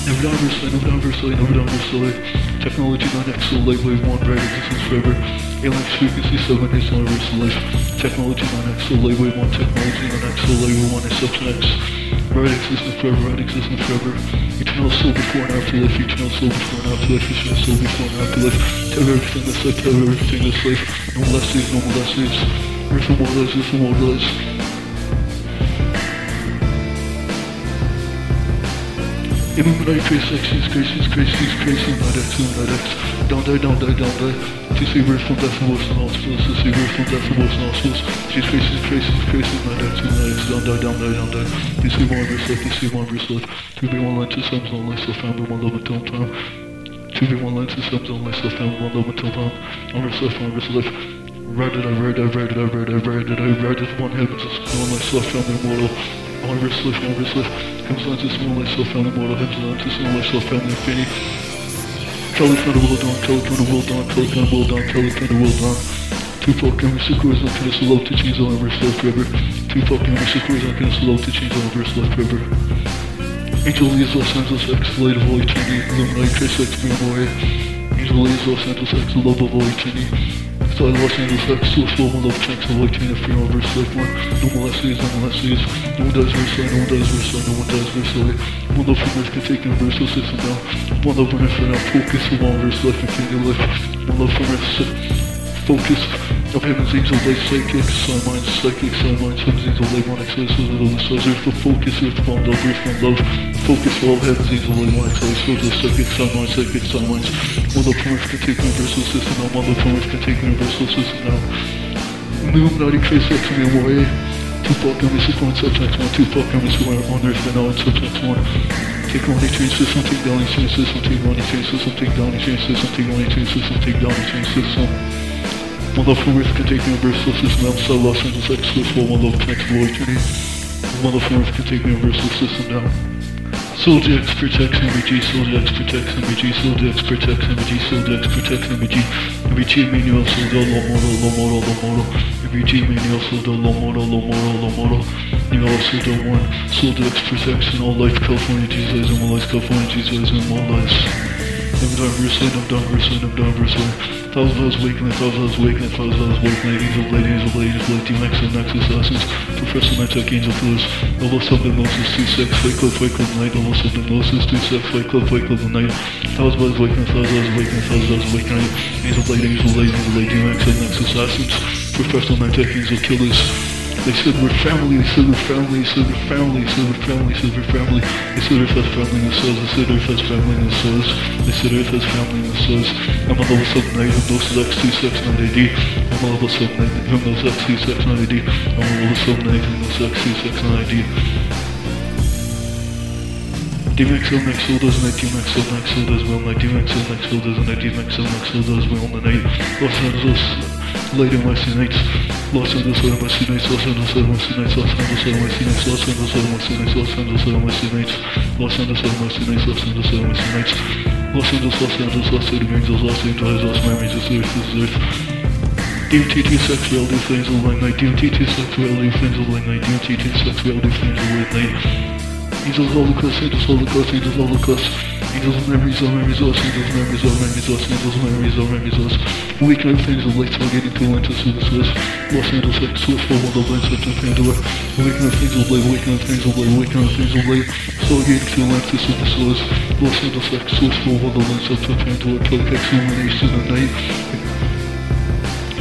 Never down verse light, never down verse light, never down verse light. Technology 9x, so light wave 1, right existence forever. Alien frequency 7 is universal life. Technology 9x, so light wave 1, technology 9x, so light wave 1 is substance. Right existence forever, right existence forever. Eternal soul before and afterlife, eternal soul before and afterlife, eternal soul before and afterlife. Tell everything that's life, tell everything that's life. No molesties, no molesties. Earth immortalized, earth immortalized. Illuminati trace X's, graces, graces, graces, not X, not X. Don't die, don't die, don't die. To save earth from death and worse than hospitals, to save earth from death and worse than hospitals. She's graces, graces, graces, not X, not X. Don't die, don't die, don't die. To save one verse life, to save one verse life. To be one line to sums, one life, so family, one love until time. To be one line to sums, one life, so family, one love until time. One verse life, one verse life. Read it, I read it, I read it, I read it, I read it, I read it. One heavens, one life, so family, immortal. Verse life, one verse life. Comes down to small life, self family mortal, comes down to small life, self family infinity. Kelly found a will dawn, Kelly found a will dawn, Kelly found a will dawn, Kelly found a will. Tupac and Mr. Cruz on Kenneth Love to change the universe life forever. And Mr. Cruz on Kenneth Love to change the universe life forever. Angel Lee is Los Angeles X, light of Holy Trinity, Illuminati, Trace X, Memory. Angel Lee is Los Angeles X, love of Holy Trinity. Star Los Angeles X, source full of love, checks of Holy Trinity, free universe life one. No molesties, no molesties. No one dies verse life, no one dies verse life, no one dies verse life. One love from earth can take the universal system down. One love from earth for now, focus of one verse life, infinity life. One love from earth, focus of heaven's angel light, psychic, sun minds, psychic, sun minds, heaven's angel light, one excelsis of the stars, earth, the focus, earth, one love, earth, one love. Focus of all heaven's angel light, one excelsis of the psychic, sun minds, psychic, sun minds. One love from earth can take universal system now, one love from earth can take universal system now. Illuminati trace X and Memory. Tupac and Mr. Point Subtext 1, Tupac and Mr. on Earth and now Subtext 1. Take money, change system, take down, change system, take money, change system, take down, change system, take money, change system, take down, change system. One love from Earth can take the universal system down, so Los Angeles X Swiss, one love connects to eternity. One love from Earth can take the universal system down. Soldier X protects MBG, Soldier X protects MBG, Soldier X protects MBG, Soldier X protects MBG. MBG Manuel Soldier, low model, low model, low model. MBG Manuel Soldier, low model, low model, low model. Manuel Soldier 1, Soldier X protects in all life, California, Jesus, and all life, California, Jesus, and all lives. I'm done verse I'm done verse I'm done verse Thousand of us waking, thousand of us waking, thousand of us waking, ladies of ladies of ladies, of ladies, Nexus, Essence, Professor Nitech, Angel Tools, Level Subhypnosis, 2 6, Fight Club, Fight Club, Night, Level Subhypnosis, 2 6, Fight Club, Fight Club, Night, Thousand of us waking, thousand of us waking, thousand of us waking, Angel Blade, Angel Blade, Angel Blade, Nexus, Nexus, Essence, Professor Nitech, Angel Killers, they said we're family, they said we're family, they said we're family, they said we're family, they said we're family. They said Earth has family in the souls, they said Earth has family in the souls. They said Earth has family in the souls. I'm a level 7 9, hypnosis X269 AD. I'm a level 7 9, hypnosis X269 AD. I'm a level 7 9, hypnosis X269 AD. DMXL next soul doesn't it, DMXL next soul does well night, DMXL next soul doesn't it, DMXL next soul does well night. Los Angeles, late in Western nights. Los Angeles, late in Western nights, Los Angeles, late in Western nights, Los Angeles, late in Western nights, Los Angeles, late in Western nights, Los Angeles, late in Western nights, Los Angeles, late in Western nights, Los Angeles, late in Western nights. Los Angeles, Los Angeles, Los City of Angels, Los Angeles, Los Memories, this earth, this earth. DMT2 sex reality flames of night, DMT2 sex reality flames of light night, DMT2 sex reality flames of light night. Angels Holocaust, Angels Holocaust, Angels Holocaust. Angels memories, all memories. Angels memories, all memories. Angels memories, all memories, us. Awaken of things of light, targeting to Atlantis, to the Swiss. Los Angeles, X, Swiss, for one of lights, up to Pandora. Awaken of things of light, awaken of things of light, awaken of things of light. Stargating to Atlantis, to the Swiss. Los Angeles, X, Swiss, for one of lights, up to Pandora. Kill X, illumination of.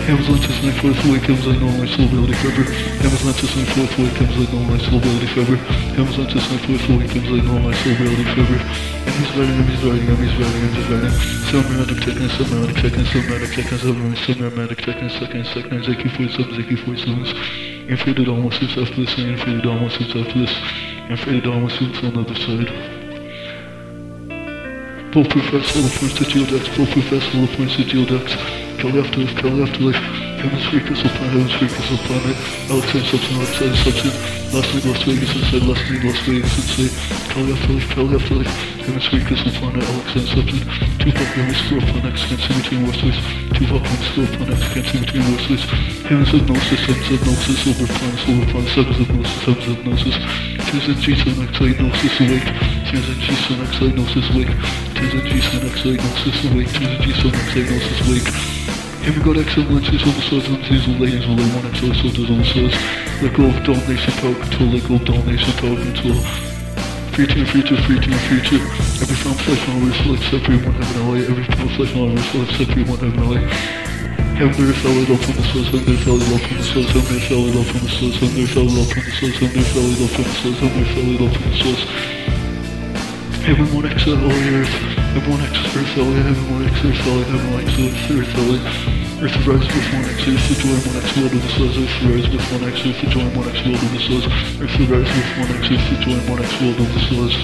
Amazon to my fourth way comes like all my soul ability forever. Amazon to my fourth way comes like all my soul ability forever. Amazon my fourth way comes like all my soul ability forever. He's writing, he's writing, he's writing, he's writing. Submarinic technic, submarinic technic, submarinic technic, submarinic technic, second, second, ZQ47, ZQ47s. Inflated almost suits after this, and inflated almost suits after this. Inflated almost suits on the other side. Bulletproof full of points to geodex. Bulletproof full of points to geodex. Kelly afterlife, Kelly afterlife. Heaven's free crystal planet, heaven's crystal planet. And substance, and substance. Last night, Las Vegas inside, last night, Las Vegas inside. Kelly afterlife, Kelly afterlife. Heaven's free crystal planet, Alex and substance. Tupac, heaven's scroll planet, can't see between worthless. Tupac, heaven's scroll planet, can't see between worthless. Heaven's hypnosis, heaven's hypnosis, over planet, over planet, heaven's hypnosis, heaven's hypnosis. Tears and G, sun, X, awake. Tears and G, sun, X, awake. Tears and G, sun, X, awake. Tears and G, sun, X, awake. Here we got excellencies on the swords and ladies one XL soldiers on the swords. Let go of domination power control, let go of domination power control. Future, future, future. Every film flesh earth reflects everyone and. Every reflects everyone and. There is solid love from the there is solid love from the there is solid love from the there is solid love from the there is solid love from the there is solid love from the source. Heaven one X all earth, heaven one X earth all heaven one X earth solid, heaven one Solid. Earth rise with one X, earth to join one X world of the stars, earth rise with one X, earth to join one X world of the stars, earth rise with one X, earth to join one X world of the stars.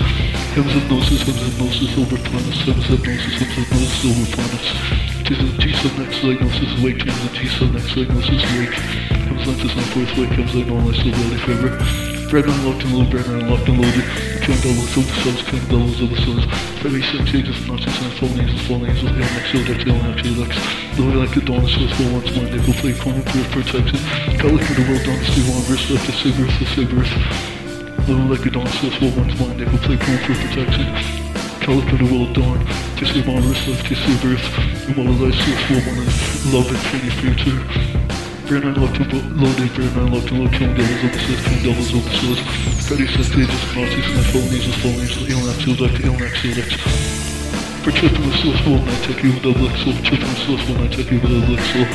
Heaven's hypnosis, heaven's hypnosis over planets, heaven's hypnosis, heaven's hypnosis over planets. Tis a G7 X diagnosis awake, tis a G7 X diagnosis awake. Heaven's Atlantis on fourth wake, heaven's like normal, still reality forever. Bread unlocked and loaded, bread unlocked and loaded. Killing doubles of the suns, killing doubles of the suns. Very six ages of Nazis and fallen angels, fallen angels, hail next, hail next, hail next, hail next. Loaded like a dawn, so full once more, nickel plate, corner proof protection. Calic for the world, down, Steve on verse, left to save earth, to save earth. Loaded like a dawn, so full once more, nickel plate, corner proof protection. Calic for the world, dawn, to save on verse, left to save earth. Immortalized, so full one, love, infinity, future. Burn unlocked and loaded, burn unlocked and loaded, killing devils of the killing devils of the swords. Freddy says pages, Nazis, and fallen angels, fallen angels, Alien Axiodex, Alien Axiodex. For tripping the source, will not take you with double XL, for tripping the source, will not take you with double XL.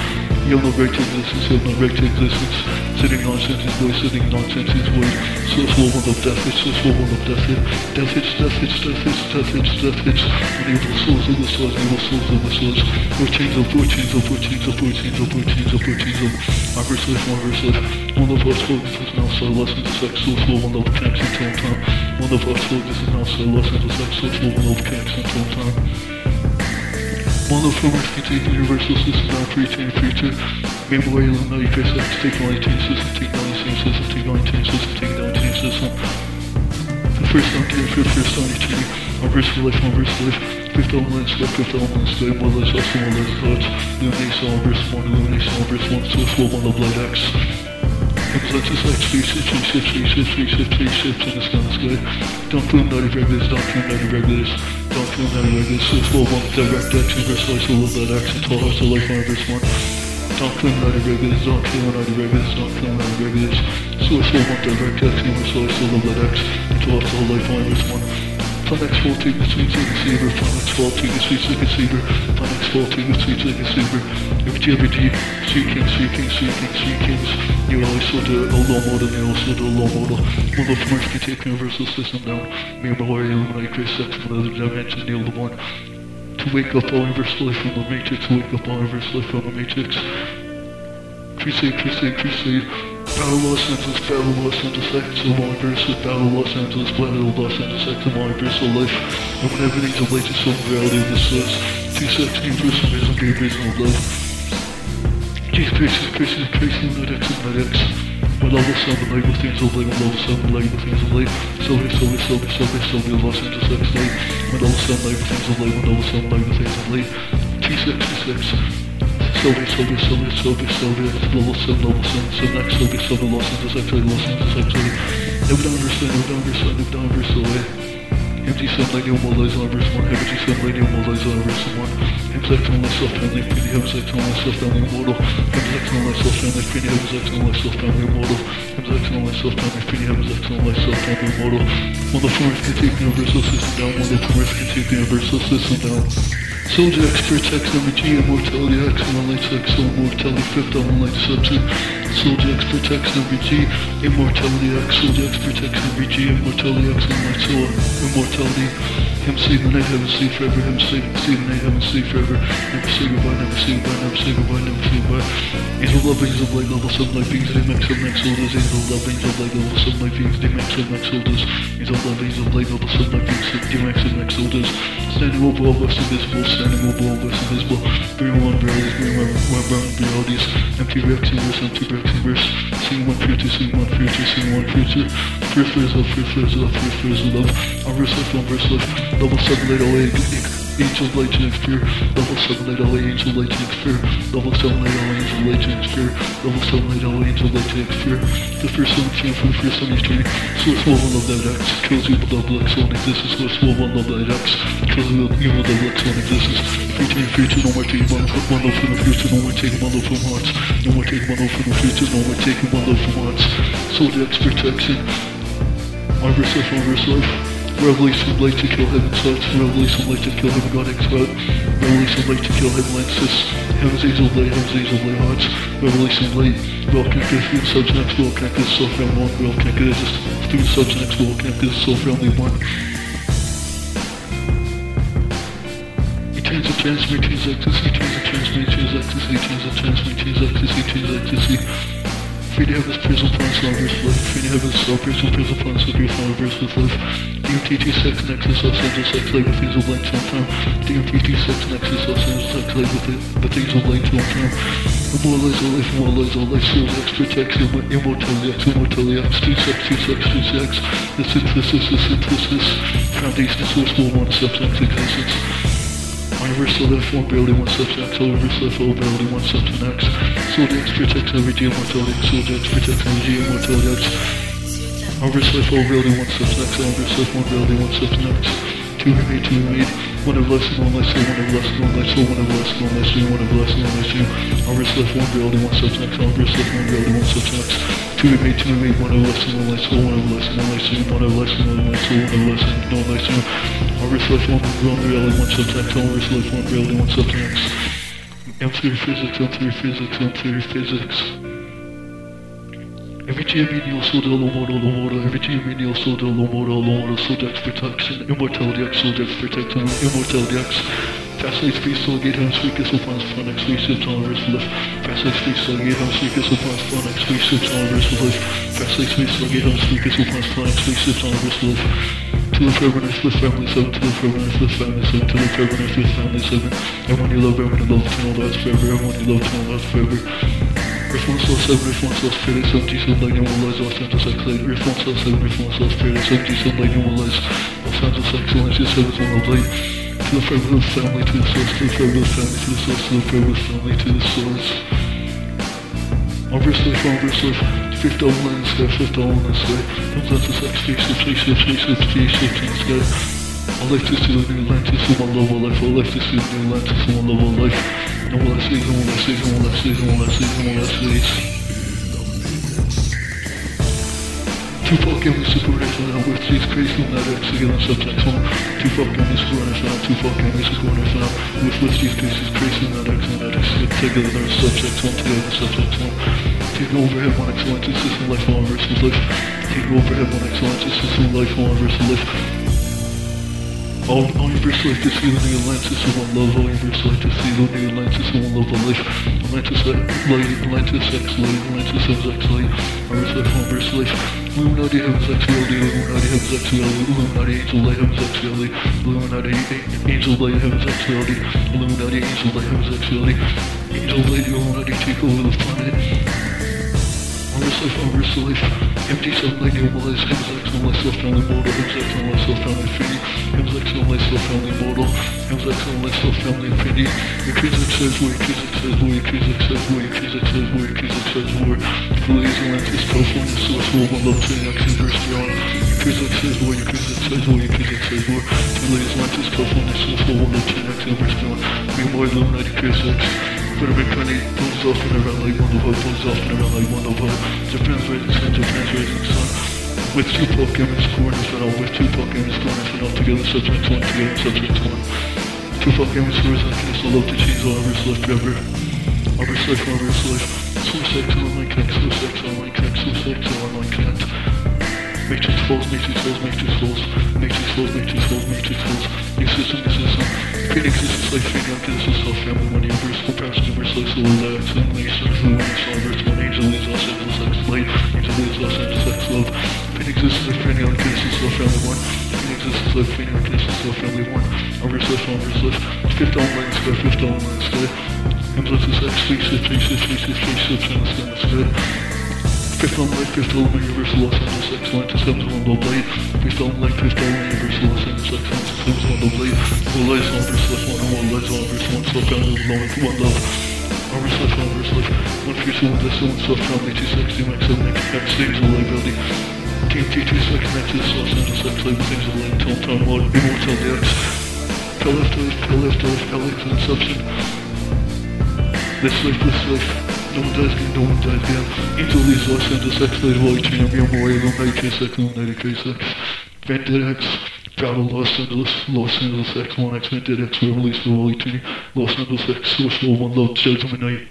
You have no right to existence, you have no right to existence. Sitting nonsense is void, sitting nonsense is void. Source will one of death hits, source will one of death. Death hits, death hits, death hits, death hits, death hits. And evil souls of the souls, evil souls of the souls. Four chains of, four chains of, four chains of, four chains of, four chains of, four chains of. My life, my life. One of us focus is now so lessons of sex, source will one of connects until time. One of us now so sex, source will one of time. Monoformers contain the universal system now preaching future. Memory Illuminati Face X, take 19 system, take 19 system, take 19 system, take 19 system. The first down team, fifth first down team, on verse for life, on verse for life. Fifth element sky, fifth element more or less more or less thoughts. Illumination on verse 1, illumination on verse 1, source 1, one of light X. Because I just like three shifts, three shifts, three shifts, three shifts, three shifts in the sky, the good. Don't feel naughty regulars, don't feel naughty regulars, don't feel naughty regulars. This will one direct action versus life, so will that action, tall hearts of life, one verse one. Don't feel naughty regulars, don't feel naughty regulars, don't feel naughty regulars. So it's all one direct action versus life, so will that action, tall hearts of life, one verse one. 5x 4 finger sweeps like a saber, 5x 12 finger like a saber, 5x 12 finger like a saber. Every G, every G, C kings, C kings, C kings, C kings. You know, I still do a low model, and I also do a low model. Move up from Earth can take universal system down. Me and my warrior illuminate grace sex from another dimension, Neil, the one. To wake up all universe life from the matrix, wake up all universe life from the matrix. Crusade, crusade, crusade. Battle Los Angeles, Battle Los Angeles, X of Universal, Battle Los Angeles, Battle Los Angeles, X of Universal Life. And when everything's a light to some reality of source. Two sex, universal, reason, great reason of love. Jeez, Christ, Christ, Christ, not X, not X. With level 7, light with things of with level 7, light with things of light. Sylvia, Sylvia, Sylvia, Sylvia, Sylvia, Los Angeles, X light. With level 7, light with things of with level 7, light with things of light. T6, T6. Sylvia, Sylvia, Sylvia, Sylvia, Sylvia, level 7, level 7, 7 X, Sylvia, 7, Los Angeles, X, Los Angeles, X, Never down never down never down verse away. MG7 Lightning Mobilize on verse 1, MG7 Lightning Mobilize on verse 1. Him's X on myself family, Pretty Him's X on myself family immortal. Him's X on myself family, Pretty Him's X on myself family immortal. Him's X on myself family, Pretty Him's X on myself family immortal. One of the formers can take the universal system down, one of the formers can take the universal system down. Soldier X, First X, MG, Immortality X, One Light X, Soul Mortality, Fifth Element Light Substance. Soldier X protects every G. Immortality X. Soldier X protects every G. Immortality X in my soul. Immortality. Him see the night, heaven sleep forever. Him see, see the night, heaven sleep forever. Never say goodbye, never say goodbye, never say goodbye, never say goodbye. Angel love, angel light, level 7 light beings, they make some next soldiers. Angel love, angel light, level 7 light beings, they make some next soldiers. Angel love, angel light, level 7 light beings, they make some next soldiers standing above us invisible, standing above us invisible. Bring one brave, bring one, one brown realities. Empty rectangles, empty rectangles. Seeing one future, sing one future, sing one future. Free flares of, free flares of, free flares of love. I'm verse life, I'm verse life. Level 7, 808, Angel, Legend of Fear, level 7 at all Angels Legend of Fear, level 7 at all Angels Legend of Fear, level 7 at all Angels Legend of Fear. The first one came from the first time he's training. Source will love that X, kills you double X, one existence. Source will love that X, kills you with you with X, one existence. Future and future, no more taking one, love from the future, no more taking one love from hearts. No more taking one love from the future, no more taking one love from hearts. So the X protection, my verse life, my verse life. Revelation light to kill heaven's thoughts. Revelation light to kill heaven god God. Revelation light to kill heaven Lances. Heaven's angel light, heaven's angel light hearts. Revelation light. Well connected through subjects, well connected soul family one, well connected just through subjects, well connected soul family one. He turns and transmit, changes ecstasy, turns and transmit, changes ecstasy, turns and transmit, changes ecstasy, changes ecstasy. Free to heaven's prison plans, love versus life. Free to heaven's celebration, prison plans, love your versus life. DMTT sex nexus, Los Angeles sex, life with things of light till time. DMTT sex nexus, Los Angeles sex, life with the, things of light till time. Immortalize all life, immortalize all life, soul X protects imm- immortality X, immortality X, two sex, two sex, two sex. The synthesis, the synthesis. Foundation, source, will one substance existence. Universal uniform building one steps next, universal full building one steps next. Solid X protects every G immortality, Solid X protects every G immortality X. Universal full building one steps next, universal one building one steps next. 218 lead. Wanna bless you, wanna bless you, wanna bless you, wanna bless you, wanna bless you, wanna bless you. I'll risk left one build and one subtext, I'll risk left one build and one subtext. 218, 218, wanna bless you, wanna bless you, wanna bless you, wanna bless you, wanna bless you, wanna bless you, wanna bless you, wanna. I'll risk left one build and one subtext, I'll risk left one build and one subtext. M3 physics, M3 physics, M3 physics. Every GM menial soul del modo lo modo, every GM menial soul del modo lo modo, soul dex protection, immortality X, soul dex protection, immortality X. Light speed, soul gate, home sweet, kiss upon his phonics, three sips on verse lift. Fast light speed, soul gate, home sweet, kiss upon his phonics, three sips on verse lift. Fast light speed, soul gate, home sweet, kiss upon his phonics, three sips on verse lift. To the earth with family seven, to the earth with family seven, to the earth with family seven. Everyone you love, everyone you love, to know that's forever, everyone you love, to know that's forever. Response loss 7, response fairly 70, some lightning will lies, Los Angeles X-Light. Response loss 7, response fairly 70, some lightning will lies, Los Angeles Excellence, just 7 on the light. To the fabulous family, to the source, to the fabulous family, to the source, to the fabulous family, to the source. Obverse life, obverse life, fifth double in sky, fifth double in sky. Comes out to sex, spaceship, spaceship, spaceship, spaceship in the sky. All life to see the new Atlantis, and one love of life. All life to see the new Atlantis, and one love of life. And all I see, and I see, and I see, and I see, and I see. With these crazy lunatics together subtext one. Tupac gave me supernatural, Tupac gave me supernatural with with these cases crazy lunatics lunatics together subject one together subject one. Take over head one excellence system life one versus life. Take over excellence system life versus life. All, all to see the Atlantis and one love, all to see the Atlantis and one love of life. Atlantis light, Atlantis X light, Atlantis X X light, Earth life, all verse life. Illuminati heavens X reality, Illuminati heavens X reality, Illuminati angel light heavens X reality, Illuminati angel light heavens X reality, Illuminati angel light heavens X reality, angel light, Illuminati take over the planet. Life, reverse life. Empty sunlight, normalize. Hems X on myself, family mortal. Hems X on myself, family infinity. Hems X on myself, family mortal. Hems X on myself, family kids X says war, X says war, X says war, X says war, X says war. Blaze Atlantis, California, source, world, one love, chain X, inverse beyond. X says war, X says war, X says war. Blaze Atlantis, California, source, world, one love, chain X, inverse beyond. Meanwhile, Illuminati, kids X. But I've been kinda pulls off and around like one of her, pulls off and around like one of her. Japan's rising sun, Japan's rising sun. With two Pokemon corners and all, oh, with two Pokemon corners and all together, subject one, together, subject one. Two Pokemon corners and I can still love to change all others left forever. Reverse life, reverse life. Source X, online connect, source X, online connect, source X, online connect. Matrix falls, matrix falls, matrix falls, matrix falls, matrix falls, matrix falls. New system, new system. Phoenix is like straight down to the family one universe, full powers universe, one left, and the one universe, one angel is lost, and sex light, angel is lost, and sex love. Phoenix is like straight down to the family one. Phoenix is like straight down to the family one. Reverse left, on reverse left. Fifth online square, fifth online square. Hamlet is X, 3, 6, 3, 6, 3, 6, 3, 6, 3, 6, 3, 6, 3, 6, 3, 6, 3, 6, Based on like this total universal essence of sex line to stems on the blade. Based on like this total universal essence of sex line to stems on the blade. One lies on verse life one and one lies on verse one self down and one one love. On verse life one verse one free soul that's someone self down they two sex two max seven max max saves the liability. TMT two sex max is soft and sex life saves the life till time one immortality X. Tell left to left, tell left to left, tell left to the substance. This life, this life. No one dies again, no one dies again. Angel leaves Los Angeles X, Lady Wally Chain, Real Moray, Illuminati K6, Illuminati K6. Vendetta X, Battle Los Angeles, Los Angeles X, 1X, Vendetta X, Release for Wally Chain, Los Angeles X, Source One Love, Judgment Night.